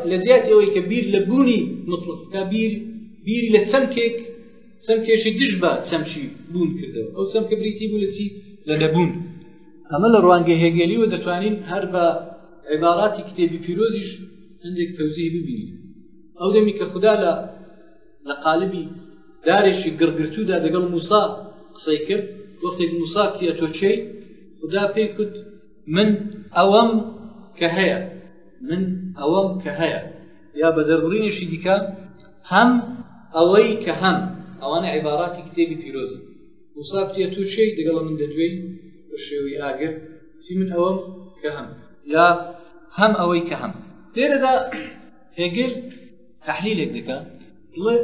لە زیات ئەوەی کە بیر لە بوونی مطلق تا بیر بیر لە چەمکێک چەمکێشی دژ بە چەمشی بوون کردەوە ئەو چەمکە بریتی بوو لە چی لە نەبوون ئەمە لە ڕوانگە هێگەلیوە دەتوانین هەر بە عیباراتی کتێبی پیرۆزیش هەندێک تەوزی ببینین ئەو دەمی کە خوددا لە لە قالبی دارێکی گڕگرتوودا دەگەڵ موسا قسەی کرد وەختێک موسا کی ئەتۆ چێی خدا پێی کوت من ئەوەم کە هەیە من ئەوەم کە هەیە یا بە دەربڕینێکی دیکە هەم ئەوەی کە هەم ئەوانە عیباراتی کتێبی پیرۆزی موسا کوتیە تو چێی دەگەڵ من دەدوێی بە شێوەی ئاگر چی من ئەوەم کە هەم یا هەم ئەوەی کە هەم لێرەدا هێگل تحلیلێک دەکا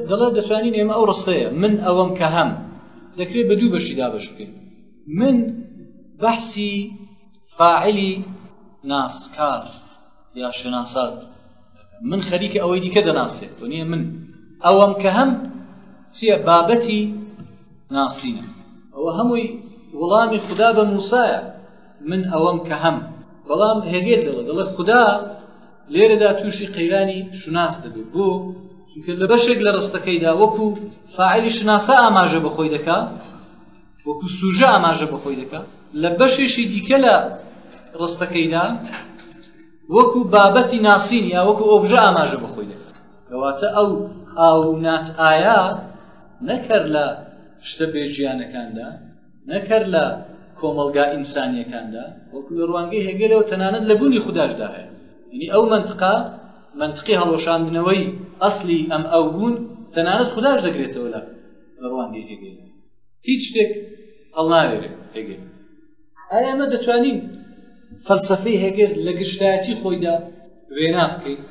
دەڵێ دەتوانین ئێمە ئەو ڕستەیە من ئەوەم کە هەم دەکرێت بە دوو بەشی دابەش بکەین من بەحسی فاعلی ناسکار یا شناسات من خەریکە ئەوەی دیکە دەناسێت و نییە من ئەوەم کە هەم چییە بابەتی ناسینە ئەوە هەمووی وڵامی خدا بە موسایە من ئەوەم کە هەم بەڵام هێگێت دەڵێ دەڵێ خدا لێرەدا تووشی قەیرانی شوناس دەبێت بۆ چونکە لە بەشێک لە ڕستەکەیدا وەکو فاعلی شناسە ئاماژە بەخۆی دەکا وەکو سوژە ئاماژە بەخۆی دەکا لە بەشێکی دیکە لە ڕستەکەیدا وەکو بابەتی ناسین یا وەکو ئۆبژە ئاماژە بەخۆی دەکا کەواتە ئەو ئاونات ئایا نەکەر لە شتە بێژیانەکاندا نەک هەر لە کۆمەڵگا ئینسانیەکاندا وەکو لە ڕوانگەی هێگەلەوە تەنانەت لە بوونی خودداشدا هەیە یعنی ئەو منطقە منطقی هەڵۆشاندنەوەی ئەسلی ئەم ئەو بوون تەنانەت خودداش دەگرێتەوە لە لە ڕوانگەی هێگەل هیچ شتێک هەڵناوێرێت هێگەل ئایا ئەمە دەتوانین فەلسەفەی هێگەل لە گشتایەتی خۆیدا وێنا بکەین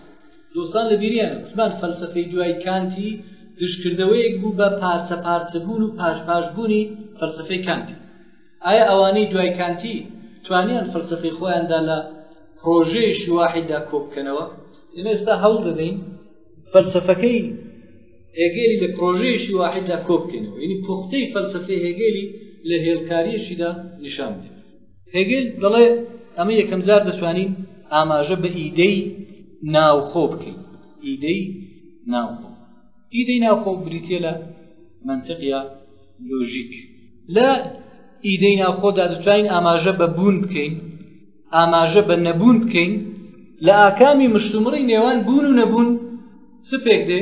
دۆستان لە بیریانە گوتمان فەلسەفەی دوای کانتی دژکردەوەیەک بوو بە پارچە پارچەبوون و پاش پاشبوونی فەلسەفەی کانتی ئایا ئەوانەی دوای کانتی توانیان فەلسەفەی خۆیاندا لە پرۆژەیەشی واحیدا کۆبکەنەوە ئێمە ئێستا هەوڵ دەدەین فەلسەفەکەی هێگەلی لە پرۆژەیەشی واحیدا کۆبکەنەوە یعنی پوختەی فەلسەفەی هێگەلی لە هێڵکاریەشیدا نیشان بدەین هێگل دەڵێ ئەمە یەکەم جار دەتوانین ئاماژە بە ئیدەی ناوخۆ بکەین ئیدەی ناوخۆ ئیدەی ناوخۆ بریتە لە منطقە لۆژیک لە ئیدەی ناوخۆدا دەتوانین ئاماژە بە بوون بکەین ئاماژە بە نەبوون بکەین لە ئاکامی مشتومڕی نێوان بوون و نەبوون چ پێک دێ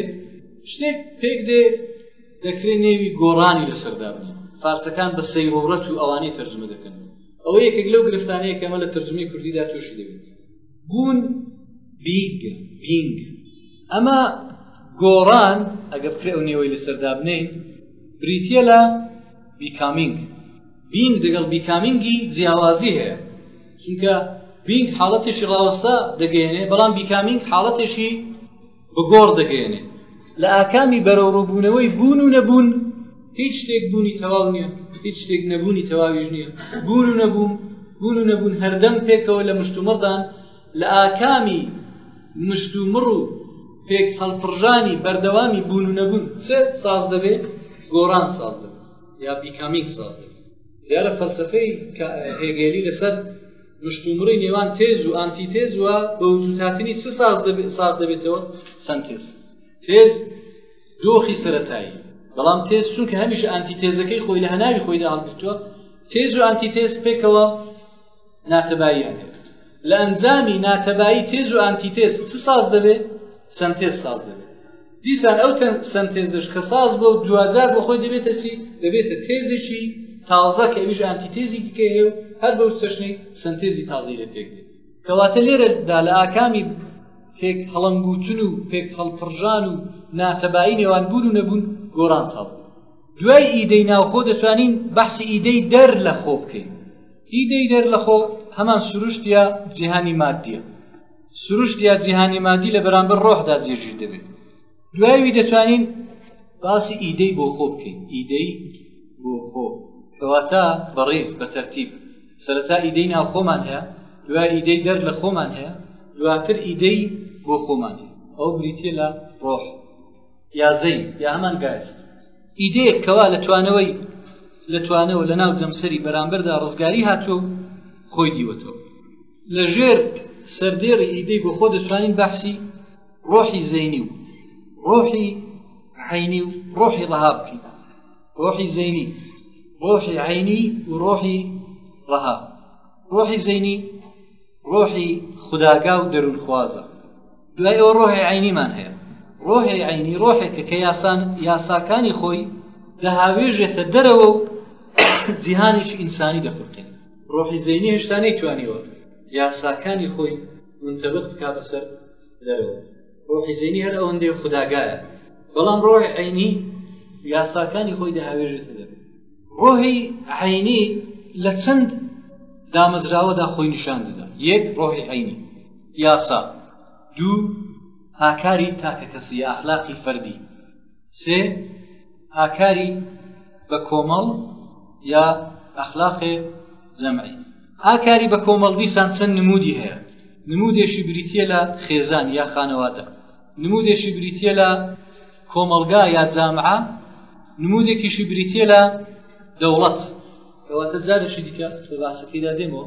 شتێک پێک دێ دەکرێت نێوی گۆڕانی لەسەر دابنێن فارسەکان بە سەیرورەت و ئەوانەی تەرجمە دەکەن ئەوە یەکێک لەو گرفتانەیە کەمە لە تەرجمەی کوردیدا تووشی دەبێت بوون بیگ بینگ ئەمە گۆڕان ئەگە بکرێ ئەو نێوەی لەسەر دابنین بریتە لە بیکامینگ بینگ دەگەڵ بیکامینگی جیاوازی هەیە چونکە بینگ حاڵەتێکی ڕاوەستا دەگەێنێ بەڵام بیکامینگ حاڵەتێکی بە گۆڕ دەگەیەنێ لە ئاکامی بەرەوڕووبوونەوەی بوون و نەبوون هیچ شتێک بوونی تەواو نییە هیچ شتێک نەبوونی تەواویش نییە بوون و نەبووم بوون و نەبوون هەردەم پێکەوە لە مشتومڕدان لە ئاکامی مشتومڕ و پێک هەڵپڕژانی بەردەوامی بوون و نەبوون سێ ساز دەبێت گۆڕان ساز دەبێت یا بیکامینگ ساز دەبێت دیارە فەلسفەی هێگێلی لەسەر مشتومڕی نێوان تێز و ئانتی تێز و بە وجود هاتنی چ ساز دەبێتەوە سنتێز تێز دۆخی سەتایی بەڵام تێز چونکە هەمیش ئانتی تێزەکەی خۆی لە هەناوی خۆیدا هەڵگرتووە تێز و ئانتی تێز پێکەوە ناتەباییان لە ئەنجامی ناتەبایی تێز و ئانتی تێز چ ساز دەبێت سنتێز ساز دەبێت دیسان ئەو سەنتێزەش کە ساز بۆ دوجار بۆ خۆی دەبێتە چی دەبێتە تێزێکی تازە کە ئەویش ئەنتیتێزی دیکە هەیە و هەر بەو چەشنی سنتێزی تازی لە پێک دێت کەواتە لێرەدا لە ئاکامی پێک هەڵنگوتن و پێک هەڵپڕژان و ناتەبایی نێوان بوون و نەبوون گۆران ساز دوای ئیدەی ناوخۆ دەتوانین بەحسی ئیدەی دەر لە خۆ بکەین ئیدەی دەر لە خۆ هەمان سروشتە جیهانی مادیە سروشت یا جیهانی مادی لە بەرامبەر ڕۆحدا جێگیر دەبێت دوایوی دەتوانین باسی ئیدەی بۆ خۆ بکەین ئیدەی بۆ خۆ کەواتە بەڕیز بە تەرتیب سەرەتا ئیدەی ناو خۆمان هەیە دوای ئیدەی دەر لە خۆمان هەیە دواتر ئیدەی بۆ خۆمان ئەو بریتە لە ڕۆح یا زەی یا هەمان گایست ئیدەیەک کەوا لە توانەوەی لە توانەوە لە ناو جەمسەری بەرامبەردا ڕزگاری هاتووە خۆی دیوەتەوە لە ژێر سەردێڕی ئیدەی بۆخۆ دەتوانین بەحسی ڕۆحی زەینی و ڕۆحی عینی و ڕۆحی ڕەها بکەین ڕۆحی زەینی ڕۆحی عینی و ڕۆحی ڕەها ڕۆحی زەینی ڕۆحی خوداگا و دەروونخوازە دوای ئەوە ڕۆحی عینیمان هەیە ڕۆحی عینی ڕۆحێکە کە یاسان یاساکانی خۆی دەهاوێژێتە دەرەوە و جیهانێکی ئینسانی دەخورتێن ڕۆحی زەینی هێشتا نەیتوانیوە یاساکانی خۆی منتەبق بکا بەسەر دەرەوە ڕۆحی زەینی هەر ئەوەندەی خودداگایە بەڵام ڕۆحی عینی یاساکانی خۆی دەهاوێژێت دەبێت ڕۆحی عینی لە چەند دامەزراوەدا خۆی نیشان دەدا یەک ڕۆحی عینی یاسا دوو هاکاری تاکە کەسی ئەخلاقی فەردی سێ، ئاکاری بە کۆمەڵ یا ئەخلاقێ جەمعی. ئاکاری بە کۆمەڵ دیسان چەند نمودی هەیە، نمودێشی بریتیە لە خێزان یا خانەوادە، نمودێشی بریتیە لە کۆمەڵگا یا جامعە، نمودێکیشی بریتیە لە دەوڵەت. کەواتە جارێکی دیکە بە باسەکەیدا دێمەوە.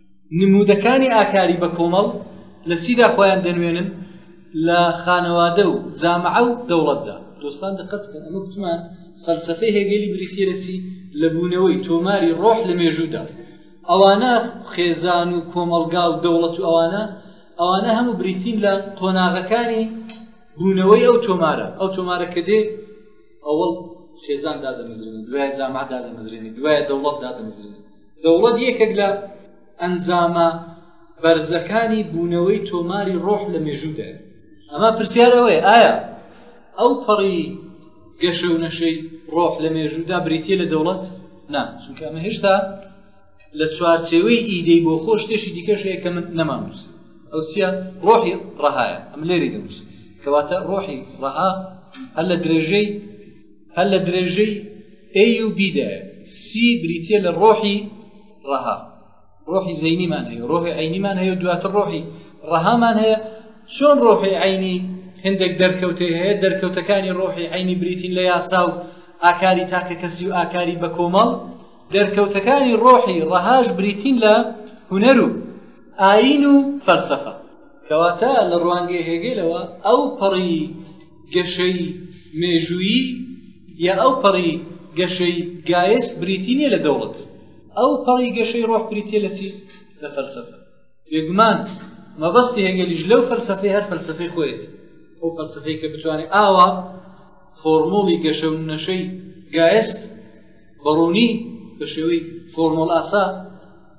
نموودەکانی ئاکاری بەکۆمەڵ لە چیدا خۆیان دەنوێنن؟ لە خانەوادە و جامعە و دەوڵەتدا. دۆستان دقەت بکەن ئەمە گوتمان فەلسەفەی هێگێلی بریتییە لە چی؟ لە بوونەوەی تۆماری ڕۆح لە مێژوودا. ئەوانە خێزان و کۆمەڵگا و دەوڵەت و ئەوانە ئەوانە هەموو بریتین لە قۆناغەکانی بوونەوەی ئەو تۆمارە ئەو تۆمارە کە دێ ئەوەڵ خێزان دادەمەزرێنێ دوای جامعە دادەمەزرێنێ دوای دەوڵەت دادەمەزرێنێ دەوڵەت یەکێک لە ئەنجامە بەرزەکانی بوونەوەی تۆماری ڕۆح لە مێژوودایە ئەمە پرسیار ئەوەیە ئایا ئەو پەڕی گەشە و نەشەی ڕۆح لە مێژوودا بریتە لە دەوڵەت نا چونکە ئەمە هێشتا لە چوارچێوەی ئیدەی بۆ خۆش تێشی دیکەش هەیە کە من نەماموس ئەو سیە ڕۆحی ڕەهایە ئەم لێری دەموس کەواتە ڕۆحی ڕەها هەر لە درێژەی هەر لە درێژەی A و B دایە C بریتیە لە ڕۆحی ڕەها ڕۆحی زەینیمان هەیە ڕۆحی عینیمان هەیە و دواتر ڕۆحی ڕەهامان هەیە چۆن ڕۆحی عینی هندێک دەرکەوتێ هەیە دەرکەوتەکانی ڕۆحی عینی بریتین لە یاسا و ئاکاری تاکە کەسی و ئاکاری بە کۆمەڵ دەرکەوتەکانی ڕۆحی ڕەهاش بریتین لە هوەر و ئاین و فەلسەفە کەواتە لە ڕوانگەی هێگەلەوە ئەو پەڕی گەشەی مێژوویی یا ئەو پەڕی گەشەی گایس بریتی نیە لە دەوڵەت ئەو پەڕی گەشەی ڕۆح بریتیە لە چی لە فەلسەفە بێگومان مەبەستی هێگەلیش لەو فەلسەفەی هەر فەلسەفەی خۆیت ئەو فەلسەفەی کە بتوانێت ئاوا فۆرمۆڵی گەشە و نەشەی گایست بەڕوونی بە شێوەی فۆرمۆڵ ئاسا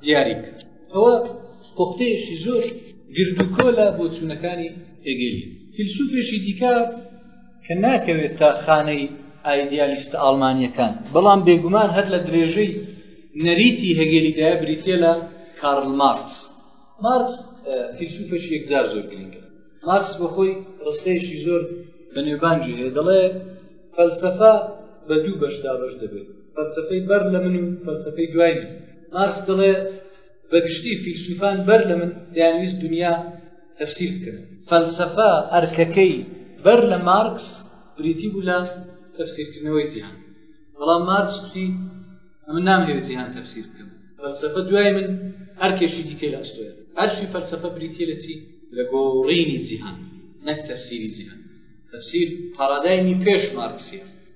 دیاری بکات ئەوە پوختەیەکی زۆر گردوکۆلە بۆ چوونەکانی هێگێلی فیلسوفێکی دیکە کە ناکەوێت تا خانەی ئایدیالیستە ئاڵمانیەکان بەڵام بێگومان هەر لە درێژەی نەریتی هەگەلیدا بریتە لە کارل مارکس مارکس فیلسوفش یەکجار زۆر گرنگە مارکس بە خۆی ڕستەیەکی زۆر بە نێوبانجی هەیە دەڵێ فەلسفە بە دوو بەشدا بەش دەبێت فەلسەفەی بەر لە من و فەلسەفەی دوای من مارکس دەڵێ بەگشتی فیلسوفان بەر لە من دەیانویست دنیا تەفسیر بکەن فەلسەفە ئەرکەکەی بەر لە مارکس بریتی بوو لە تەفسیرکردنەوەی جیهان بەڵام مارکس کوتی ئەمە نامهێوێت جیهان تەفسیر بکەم فەلسەفە دوای من هەر کێشی دیکەی لە ئەستۆیە هەرشی فەلسەفە بریتە لە چی لە گۆڕینی جیهان نەک تەفسیری جیهان تەفسیر پارادایمی پێش مارکسیە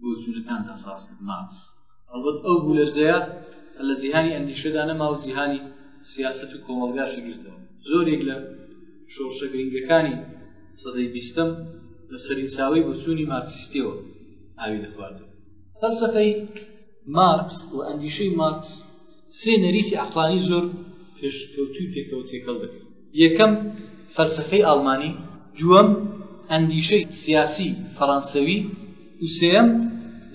بۆچوونەکانتان ساز کرد مارکس ئەڵبەت ئەو بولەرزەیە لە جیهانی ئەندیشەدا نەما و جیهانی سیاست و کۆمەڵگاشی گرتەوە زۆرێک لە شۆڕشە گرنگەکانی سەدەی بیستم لە سەرینساوی بچووی مارکسیستیەوە ئاوی دەخواردەوە فەلسفەی مارکس و ئەندیشەی مارکس سێ نەریتی عقلانی زۆر پێشکەوتوی پێکەوە تێکەڵ دەکرد یەکەم، فەلسەفەی ئاڵمانی، دووەم، ئەندیشەی سیاسی فەرانسەوی و سێیەم،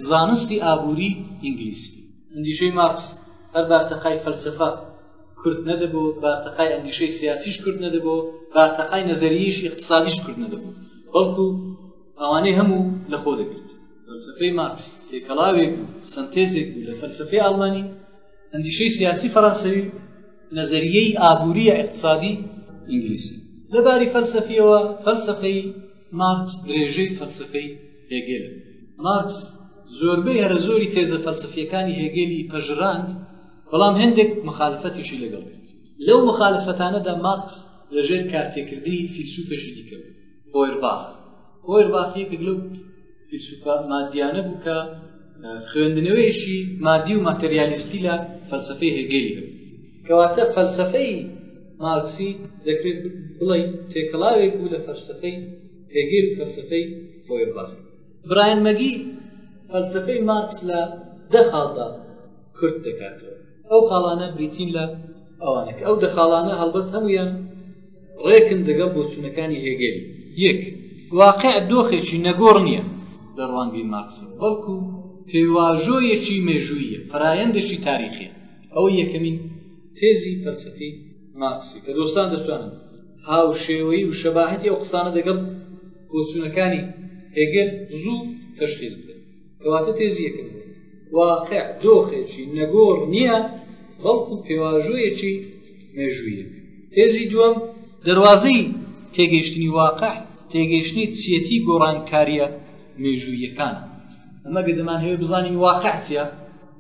زانستی ئابووری ئینگلیسی. ئەندیشەی مارکس هەر بارتەقای فەلسەفە کورت نەدەبۆ، بارتەقای ئەندیشەی سیاسیش کورت نەدەبۆ، بارتەقای نەزەریەی ئیقتسادیش کورت نەدەبۆ، بەڵکو ئەوانەی هەموو لە خۆ دەگرت. فەلسەفەی مارکس تێکەڵاوێک و سەنتێزێک بوو لە فەلسەفەی ئاڵمانی، ئەندیشەی سیاسی فەرانسەوی و. نەزەریەی ئابوورییە ئیقتسادی ئینگلیسی. لە باری فەلسەفییەوە فەلسەفەی مارکس درێژەی فەلسەفەی هێگێلە. مارکس زۆربەی هەرە زۆری تێزە فەلسەفییەکانی هێگێلی پەژراند، بەڵام هێندێک مخالفەتیشی لەگەڵ کرد. لەو مخالفەتانەدا مارکس لەژێر کارتێکردنی فیلسوفێکی دیکە بوو. فۆیرباخ Feuerbach یەکێک لەو فیلسوفە مادیانە بوو کە خوێندنەوەیشی مادی و ماتریالیستی لە فەلسفەی هێگەلی هەبوو کەواتە فەلسفەی مارکسی دەکرێت بڵێ تێکەڵاوێک بوو لە فەلسفەی هێگەل و فەلسفەی فۆیرباخ برایان مەگی فەلسفەی مارکس لە دە خاڵدا کورت دەکاتەوە ئەو خاڵانە بریتین لە ئەوانە کە ئەو دە خاڵانە هەڵبەت هەمویان ڕێکن دەگەڵ بۆچوونەکانی هێگەلی یەک واقع دۆخێکی نەگۆڕ نییە لە ڕوانگەی مارکس بەڵکو پێواژۆیەکی مێژوویە فراەندێکی تاریخی ئەوە یەکەمین تێزی فەلسفی مارکسی کە دۆستان دەتوانن هاو شێوەی و شەباهەتی ئەو قسانە دەگەڵ بۆچوونەکانی هێگەل زوو تەشخیز بکەن کەواتە تێزیەکم واقع دۆخێکی نەگۆڕ نییە بەڵکو پێواژۆیەکی مێژوویە تێزی دووەم دەواازەی تێگەیشتنی واقع تێگەیشتنی چیەتی گۆڕانکاریە مێژوویەکان ئەمەگە دەمان هەوێ بزانین واقعسیە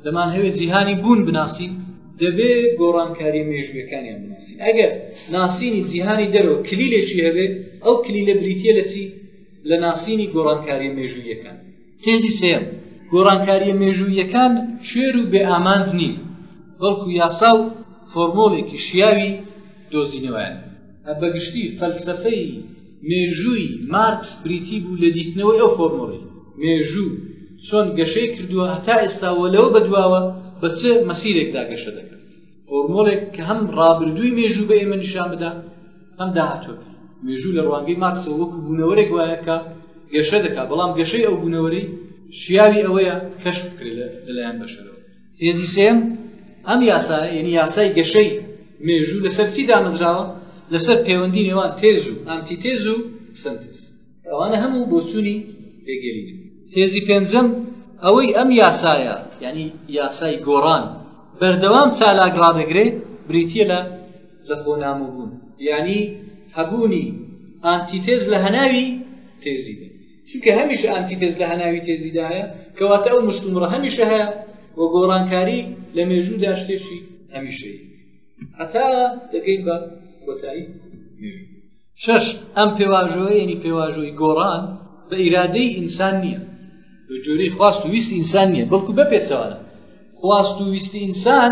دەمان هەوێ جیهانی بوون بناسین دەبێ گۆڕانکاری مێژووەکانیان بناسین ئەگەر ناسینی جیهانی دەرەوە کلیلێکی هەبێت ئەو کلیلە بریتە لەسی لە ناسینی گۆڕانکارییە مێژووییەکان. تێزی سێیەم، گۆڕانکارییە مێژووییەکان کوێر و بێ ئامانج نین، بەڵکو یاسا و فۆرمۆلێکی شیاوی دۆزینەوەیان هەیە. بە گشتی فەلسەفەی مێژووی مارکس بریتی بوو لە دیتنەوەی ئەو فۆرمۆلەی مێژوو چۆن گەشەی کردووە هەتا ئێستا و لەوە بەدواوە بە چ مەسیرێکدا گەشە دەکات. فۆرمۆلێک کە هەم ڕابردووی مێژوو بە ئێمە نیشان بدا هەم داهاتوەکە مێژوو لە ڕوانگەی مارکسەوە وەکو بوونەوەرێک وایە کە گەشە دەکات بەڵام گەشەی ئەو بوونەوەرەی شیاوی ئەوەیە کەش بکرێت لەلایەن بەشەرەوە تێزی سێم ئەم یاسا یعنی یاسای گەشەی مێژوو لەسەر چی دامەزراوە لەسەر پەیوەندی نێوان تێز و ئانتیتێز و سنتز ئەوانە هەموو بۆچوونی هێگێلیان تێزی پێنجەم ئەوەی ئەم یاسایە یعنی یاسای گۆڕان بەردەوام چالاک ڕادەگرێ بریتە لە لە خۆناموبوون یعنی هەبوونی ئانتیتێز لە هەناوی تێزیدا چونکە هەمیشە ئانتیتێز لە هەناوی تێزیدایە کەواتە ئەو مشتومڕە هەمیشە هەیە و گۆڕانکاری لە مێژوودا شتێکی هەمیشەیە هەتا دەگەین بە کۆتایی مێژوو شەش، ئەم پێواژۆیە یەنی پێواژۆی گۆڕان بە ئیرادەی ئینسان نییە، بە گوێرەی خواست و ویستی ئینسان نییە، بەڵکو بە پێچەوانە، خواست و ویستی ئینسان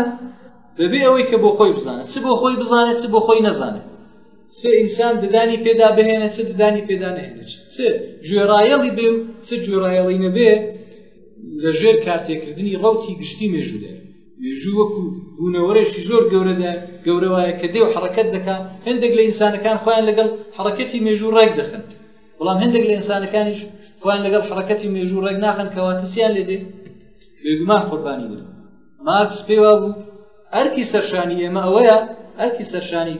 بەبێ ئەوەی کە بۆ خۆی بزانێت، چ بۆ خۆی بزانێت چ بۆ خۆی نەزانێت، چ ئینسان ددانی پێدا بهێنێت چ ددانی پێدا نەهێنێت، چ گوێڕایەڵی بێ و چ گوێڕایەڵی نەبێ، لەژێر کارتێکردنی ڕەوتی گشتی مێژوودایە. مێژوو وەکو بوونەوەرێکی زۆر گەورەدا گەورە وایە کە دێ و حەڕەکەت دەکا هەندێک لە ئینسانەکان خۆیان لەگەڵ حەڕەکەتی مێژوو ڕێک دەخن بەڵام هەندێک لە ئینسانەکانیش خۆیان لەگەڵ حەڕەکەتی مێژوو ڕێک ناخن کەواتە سیان لێ دێت بێگومان قوربانی بن ماکس پێی وا بوو ئەرکی سەرشانی ئێمە ئەوەیە ئەرکی سەرشانی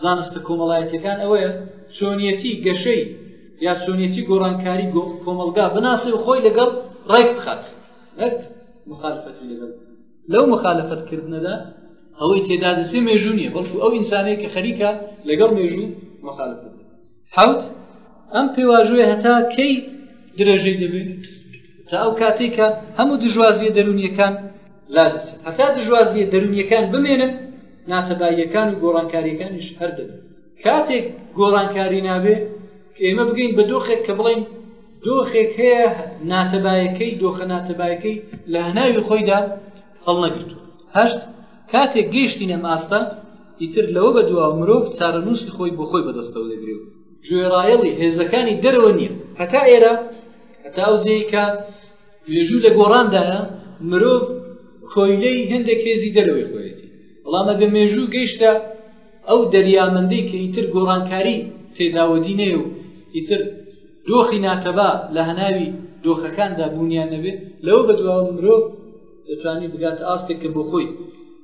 زانستە کۆمەڵایەتەکان ئەوەیە چۆنیەتی گەشەی یا چۆنیەتی گۆڕانکاری کۆمەلگا بناسی و خۆی لەگەڵ ڕێک بخات نەک مخالفەتی لەگەڵ لەو مخالفەت کردنەدا ئەوەی تێدا دەسێ مێژوو نیە بەڵکو ئەو ئینسانەیە کە خەریکە لەگەڵ مێژوو مخالفەت حوت ئەم پێواژوێ هەتا کەی درێژەی دەبێت تا ئەو کاتێک کە هەموو دژوازیە دەرونیەکان لا دەسێت هەتا دژوازیە دەرونیەکان بمێنن ناتەباییەکان و گۆڕانکاریەکانیش هەردەبێت کاتێک گۆڕانکاری نابێ ئێمە بگەین بە دۆخێک کە بڵێن دۆخێک هەیە ناتەبایەکەی دۆخە ناتەبایەکەی لە هەناوی خۆیدا هەڵنەگرتو هەشت کاتێک گەیشتین ئەم ئاستە ئیتر لەوە بە دوا مرۆڤ چارەنووسی خۆی بۆ خۆی بەدەستەوە دەگرێ و گوێڕایەڵی هێزەکانی دەرەوە نییە هەتا ئێرە هەتا ئەو جێی کە مێژوو لە گۆڕاندایە مرۆڤ کۆیلەی هەندێک هێزی دەرەوەی خۆیەتی بەڵام ئەگە مێژوو گەیشتە ئەو دەریامەندەی کە ئیتر گۆڕانکاری تێدا وەدی نەیە و ئیتر دۆخی ناتەبا لە هەناوی دۆخەکاندا بوونیان نەبێت لەوە بەدوا مرۆ دەتوانێت بگاتە ئاستێک کە بۆ خۆی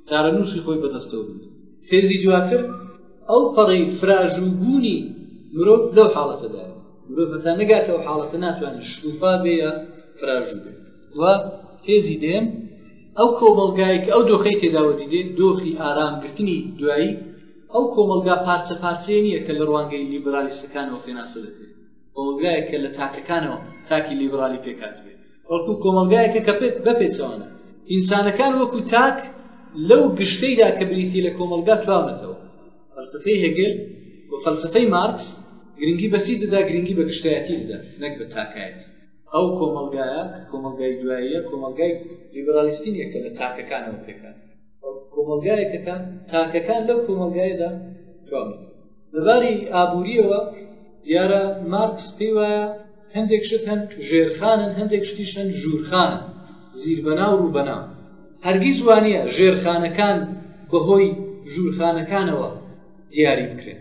چارەنووسی خۆی بەدەستەوە بێت تێزی دواتر ئەو پەڕی فراژووبوونی مرۆڤ لەو حاڵەتەدا مرۆڤ هەتا نەگاتەوە حاڵەتە ناتوانێت شکوفا بێ یا فراژوو بێت و هێزی دەیەم ئەو کۆمەڵگای کە ئەو دۆخەی تێداوە دیدێت دۆخی ئارام گرتنی دوایی ئەو کۆمەلگا پارچە پارچەیە نییە کە لە ڕوانگەی لیبرالیستەکانەوە پێناسە دەکرێت کۆمەلگایە کە لە تاکەکانەوە تاکی لیبرالی پێکات بێت وەڵکو کۆمەلگایەکە کە پێت بەپێچەوانە ئینسانەکان وەکو تاک لەو گشتەیدا کە بریتی لە کۆمەلگا تواونەتەوە فەلسفەی هێگل و فەلسفەی مارکس گرنگی بەسی دەدا گرنگی بە گشتایەتی دەدا نەک بە تاکایەتی ئەو کۆمەڵگایە کە کۆمەڵگای دواییە کۆمەڵگای لیبرالیستی نیە کە لە تاکەکانەوە پێکهات بەڵکو کۆمەڵگایەکە کە تاکەکان لەو کۆمەڵگایەدا جوابێت لە باری ئابووریەوە دیارە مارکس پێی وایە هەندێک شت هەن ژێرخانن هەندێک شتیش هەن ژوورخانن زیربەنا و ڕووبەنا هەرگیز وانە ژێرخانەکان بەهۆی ژوورخانەکانەوە دیاری بکرێن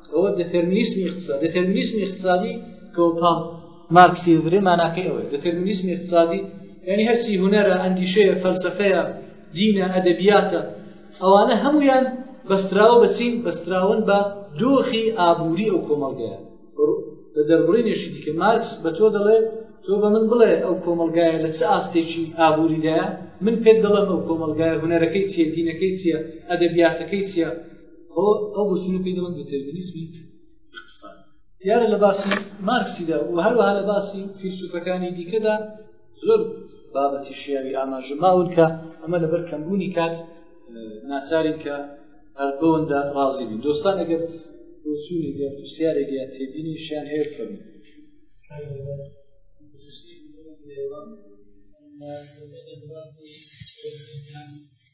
ئەوە دەتەرمینیسمی ئیقتساد دەتەرمینیسمی ئیقتسادی کەوەپام مارکسی دەدرێ ماناکەی ئەوەیە دەتەرمینیسمی ئیقتسادی یعنی هەرچی هونەرە ئەندیشەیە فەلسەفەیە دینە ئەدەبیاتە ئەوانە هەمویان بەستراوە بەچین بەستراون بە دۆخی ئابووری ئەو کۆمەڵگەیە لە دەربڕینێکی دیکە مارکس بە تۆ دەڵێ تۆ بە من بڵێ ئەو کۆمەلگایە لە چ ئاستێکی ئابووریدایە من پێت دەڵێم ئەو کۆمەلگایە هوەرەکەی چیە دینەکەی چیە ئەدەبیاتەکەی چیە ئەو ئەو بۆچونە پێی دەڵێن دتەرمینیسمی اقتصاد دیارە لە باسی مارکسیدا و هەروەها لە باسی فیلسوفەکانی دیکەدا زۆر بابەتی شیاوی ئاماژە ماون کە ئەمە لەبەر کەمبوونی کات ناچارین کە هەر بەوەندا ڕازی بین دۆستان ئەگەر بۆچوونێک یا پرسیارێک یا تێبینی شیان هەیە بکەن Thank you.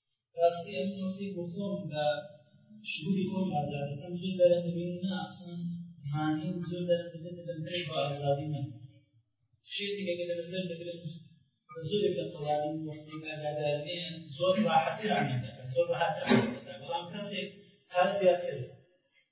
ڕاستی ئەم وەختی بۆ خۆم بە شعوری خۆم ئازاد دەکەم زۆر جاران دەبێت نا ئەسڵەن زانی و زۆر جاران دەبێت دەبێت بێت بە ئازادی من شێتێکە کە لەسەر دەگرن بە زۆرێک لە قەوارن وەختی ئاگادارنێ زۆر ڕاحەتیان دەکەن زۆر ڕاحەتیان دەکەن بەڵام کەسێک هەر زیاتر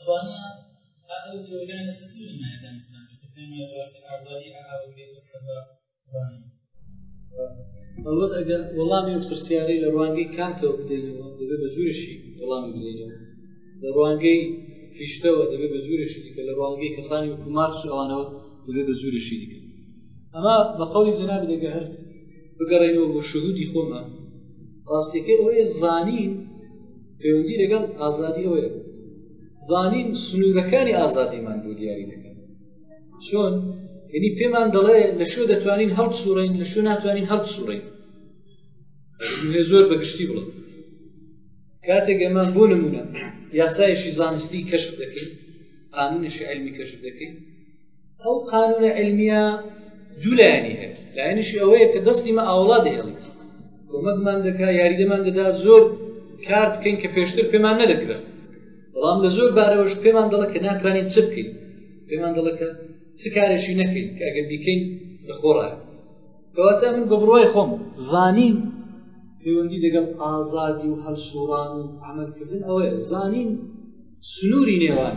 ئەوانە ئەو جۆرگان لەسەر چی بنایەتان بزانن کە پێیان وایە بەڕاستی ئازادی ئەهاوت بێ بەستە بە زانین هەڵبەت ئەگەر وەڵامی و پرسیارەی لە ڕوانگەی کانتەوە بدەینەوە دەبێت بە جوورشی وەڵامی بدەینەوە لە ڕوانگەی فیشتەوە دەبێت بە جوورێکی دیکە لە ڕوانگەی کەسانی و کومار شوانەوە دەبێت بە جوورێکی دیکە ئەمە بە قولی جەناب دەگە هەر بگەڕێنەوە بۆ شهودی خۆمان ڕاستەکەی ئەوەیە زانین پەیوەندی لەگەڵ ئازادی ئەوەیە زانین سنوورەکانی ئازادیمان بۆ دیاری دەکەن چۆن یعنی پێمان دەڵێ لە شو دەتوانین هەڵ سوڕین لە شو ناتوانین هەڵ سوڕین زۆر بەگشتی بڵم کاتێک ئێمان بۆ نمونە یاسایشی زانستی کەشف دەکەین قانونشی علمی کەشف دەکەین ئەو قانونە علمیە دوو لایەنی هەیە لایەنیشی ئەوەیە کە دەستی مە ئاوڵا دەهێڵێت کۆمەکمان دەکا یاریدەمان دەدا زۆر کار بکەین کە پێشتر پێمان نەدەکرێت بەڵام لە زۆر بارەوەش پێمان دەڵە کە ناتوانین چ بکەین پێمان دەڵەکە چ کارێکی نەکەین کە ئەگەر بیکەین لە خۆڕایە کەواتە من بە بڕوای خۆم زانین پەیوەندی دەگەڵ ئازادی و هەلسوڕان و عملکردن ئەوەیە زانین سنووری نێوان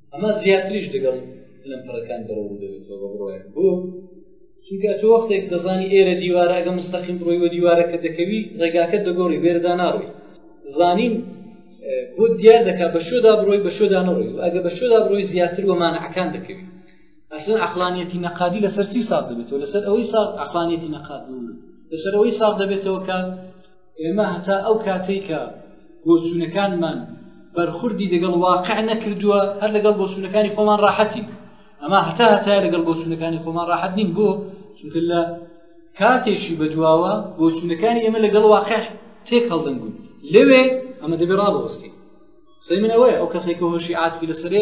ئەمە زیاتریش دەگەڵ لەمپەرەکان بەرەوە دەبێتەوە بە بڕوایم بۆ چونکە تۆ وەختێک دەزانی ئێرە دیوارە ئەگە مستەقیم بڕۆیوە دیوارەکە دەکەوی ڕێگاکە دەگۆڕی بێردا ناڕۆی زانین بۆ دیار دەکات بە شۆدا بڕۆی بە شۆدا نەڕۆی ئەگە بە شۆدا بڕۆی زیاتر وەمانەکان دەکەوی ئەسن عقلانیەتی نەقادی لەسەر سی ساڵ دەبێتەوە لەسەر ئەوەی ساڵ عقلانیەتی نەقاد بوو لەسەر ئەوەی ساڵ دەبێتەوە کە ئێمە هەتا ئەو کاتەی کە بۆچوونەکانمان بەرخوردی دەگەڵ واقع نەکردووە هەر لەگەڵ بۆچوونەکانی خۆمان ڕاحەتین ئەما هەتا هەتای لەگەڵ بۆچوونەکانی خۆمان ڕاحەت نین بۆ چونکە لە کاتێکی بەدواوە بۆچوونەکانی ئێمە لەگەڵ واقع تێک هەڵدەنگون لەوێ ئەمە دەبێ ڕابوەستین قسەی من ئەوەیە ئەو کەسێک کە هۆشی عاتفی لەسەرێ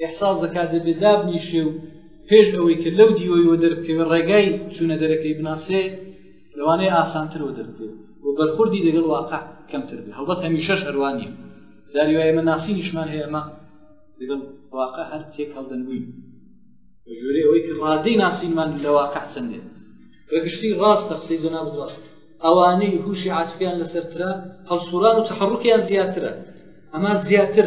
ئیحساس دەکات دەبێت دابنیشێ و پێش ئەوەی کە لەو دیوەی وە دەربکەوێت ڕێگای چوونە دەرەکەی بناسێ لەوانەیە ئاسانتر وە دەربکەوێت و بەرخوردی دەگەڵ واقع کەمتر بێ هەڵبەت هەمیشەش هەروانیە جاری وایە ئمە ناسی نیشمان هەیە ئەمە دەگەڵ واقع هەر تێک هەڵدەنگوین بە جۆرە ئەوەی کە ڕادەی ناسینمان لە واقع چەندێت بە گشتی ڕاستە قسەی جەناب ڕاست ئەوانەی هوشی عاتفیان لەسەرترە هەڵسووران و تەحڕکیان زیاترە ئەمە زیاتر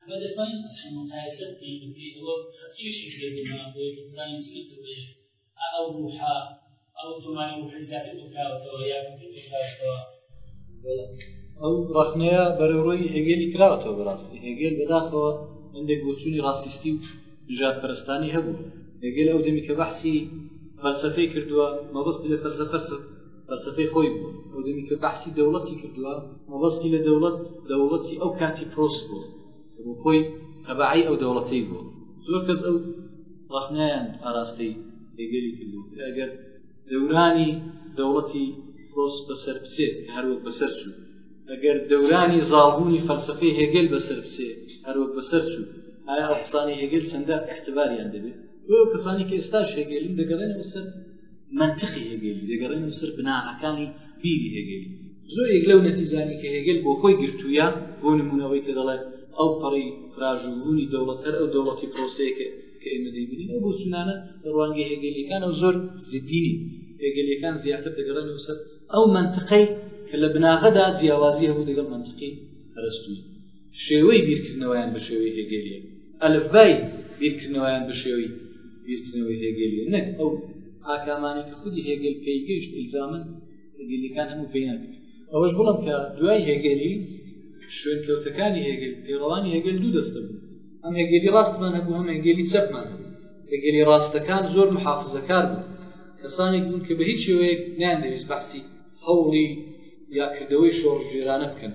ئەمە دەتوانین ئەسڵەن مقایسە بکەین ببینین ئەوە چێشی پێ بووە بۆ یەکێک بزانین چی لێتر بۆ یەک ئا ئەو ڕوحە ئەو تۆماری ڕوحی زیاتر بۆ کراوەتەوە یا کەمتر بۆ کراوەتەوە ئەو ڕەخنەیە بەرەوڕۆی هێگێلی کراوەتەوە بەڕاستی هێگێل بەداخەوە هەندێک بۆچوونی ڕاسیستی و نژاد پەرستانی هەبوو هێگێل ئەو دەمی کە بەحسی فەلسەفەی کردووە مەبەستی لە فەلسەفە فەلسەفەی خۆی بوو ئەو دەمی کە بەحسی دەوڵەتی کردووە مەبەستی لە دەوڵەت دەوڵەتی ئەو کاتی پرۆس بوو کە بۆ خۆی تەبعی ئەو دەوڵەتەی بوو زۆر کەس ئەو ڕەخنیان ئاراستەی هێگەلی کردو ئەگەر دەورانی دەوڵەتی پرۆس بەسەر بچێت کە هەروەک بەسەر چوو ئەگەر دەورانی زاڵبوونی فەلسەفەی هێگەل بەسەر بچێ هەروەک بەسەر چوو ئایا ئەو قسانی هێگەل چەندە احتباریان دەبێت بۆ کەسانی کە ئێستا شێگەلی دەگەڕێنەوە سەر مەنتقی هێگێلی دەگەڕێنەوە سەر بناغەکانی بیری هێگێلی زۆرێک لەو نەتیجانی کە هێگەل بۆ خۆی گرتوویە بۆ نمونەوەی کە دەڵێت ئەو پەڕی ڕاژوبوونی دەوڵەت هەر ئەو دەوڵەتی پرۆسەیەکە کە ئێمە دەیبینین ئەو بۆچوونانە لە ڕوانگە هێگەلیەکانە و زۆر زیدینی هێگەلیەکان زیاتر دەگەڕێنەوە سەر ئەو منتقەی کە لە بناغەدا جیاوازی هەبوو دەگەڵ منتقی هەرستوی شێوەی بیرکردنەوەیان بە شێوەی هێگێلییە، ئەلفبای بیرکردنەوەیان بە شێوەی بیرکردنەوەی هێگێلییە نەک ئەو ئاکامانەی کە خودی هێگێل پێی گەیشت ئیلزامەن هێگێلییەکان هەموو پێیان بگەن. ئەوەش بڵێم کە دوای هێگێلی شوێنکەوتەکانی هێگێل، پەیڕەوانی هێگێل دوو دەستە بوون، هەم هێگێلی ڕاستمان هەبوو هەم هێگێلی چەپمان هەبوو. هێگێلی ڕاستەکان زۆر محافزەکار بوون، کەسانێک بوون کە بە هیچ شێوەیەک نەیاندەویست بەحسی هەوڵی یا کردەوەی شۆڕشگێرانە بکەن،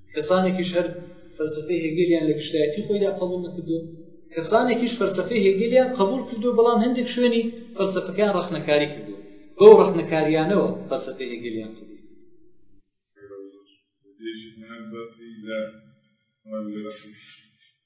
کەسانێکیش هەر فەلسەفەی هێگێلیان لە گشتایەتی خۆیدا قبول نەکردووە کەسانێکیش فەلسەفەی هێگێلیان قبول کردو بەڵام هەندێک شوێنی فەلسەفەکەیان ڕەخنەکاری کردووە بەو ڕەخنەکاریانەوە فەلسەفەی هێگێلیان قبول Thank you.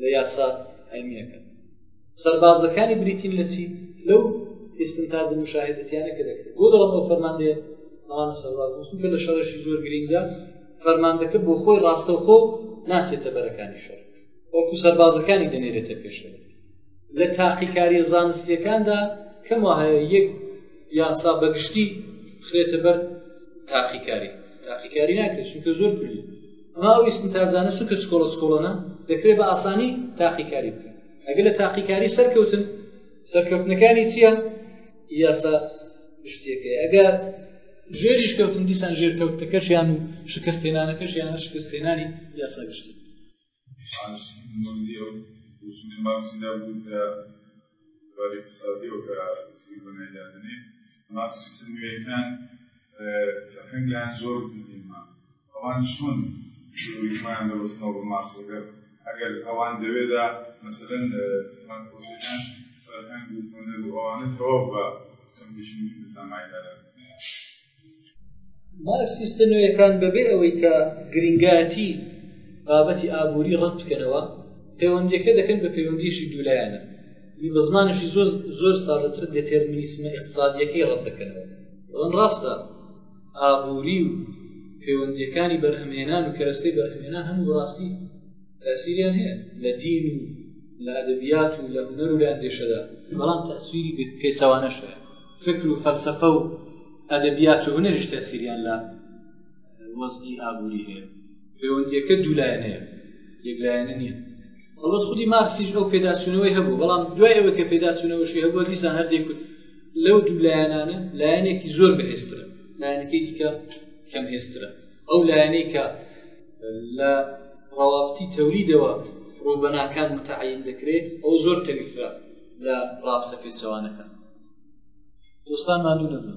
لە یاسا ئایمینەکان سەربازەکانی بریتین لە چی لەو ئستنتاز مشاهدەتیانە کە دەکرێت بۆ دەڵم بۆ فەرماندێ ئەوانە سەربازن سوکە لە شەڕێکی زۆر گرینگە فەرماندەکە بۆ خۆی ڕاستەوخۆ ناسێتە بەرەکانی شەڕ وەکو سەربازەکانی دەنێرێتە پێشەوە لە تاقیکاری زانستیەکاندا کەم وهەیە یەک یاسا بەگشتی خرێتە بەر تاقیکاری تاقیکاری ناکرێت چونکە زۆر کلی ماویستی تا زانست چونکە چکۆڵە چکۆڵەنە دەکرێت بە ئاسانی تاقیکاری بکەن ئەگەر لە تاقیکاری سەرکەوتن سەرکەوتنەکانی چییە یاسا شتێکە ئەگەر ژێریش کەوتن دیسان ژێرکەوتەکەشیان و شکستێنانەکەشیان نە شکستێنانی یاسا گشتی ماکسیدا بوو کە بواری اقتصادیەوە کە زیو بەنای دادەنێ مارکسیستە نوێیەکان فەرهەنگیان زۆر بنیمە ئەوان چۆن شووی خۆیان دەبەستنەوە بە مارکسەکە ئەگەر ئەوان دەوێدا مەسەلەن فرانکۆتەکان فەرهەنگ و هونەر و ئەوانە تەواو بە چەمکێکی مهم لە زانمایدادەن مارکسیستە نوێیەکان بەبێ ئەوەی کە گرنگایەتی بابەتی ئابووری ڕەت بکەنەوە پەیوەندیەکە دەکەن بە پەیوەندیشی دوولایەنە بە زمانشی زۆر زۆر سادەتر دێتێرمینیسمە اقتصادیەکەی ڕەت دەکەنەوە ئەوەن ڕاستە ئابووری و پەیوەندیەکانی بەرهەمهێنان و کەرەستەی بەرهەمهێنان هەموو ڕاستی تاسیریان هەیە لە دین و لە ئەدەبیات و لە هونەر و لە ئەندێشەدا بەڵام تاسویری پێچەوانەشە فکر و فەلسەفە و ئەدەبیات و هونەریش تەسیریان لە وەزعی ئابووری هەیە پەیوەندیەکە دوولایەنەیە یەکلایەنە نییە ئەڵبەت خودی مارکسیش ئەو پێداچوونەوەی هەبوو بەڵام دوای ئەوەی کە پێداچوونەوەشی هەبووە دیسان هەردێک کوت لەو دوو لایەنانە لایەنێکی زۆر بەهێزترە لایەنەکەی دیکە کەم هێزترە ئەو لایەنەی کە لە ڕەوابتی تەوریدەوە ڕۆبەناکان متعین دەکرێت ئەو زۆر تەویترە لە ڕاپتە پێچەوانەکان دۆستان ماندوو نەبن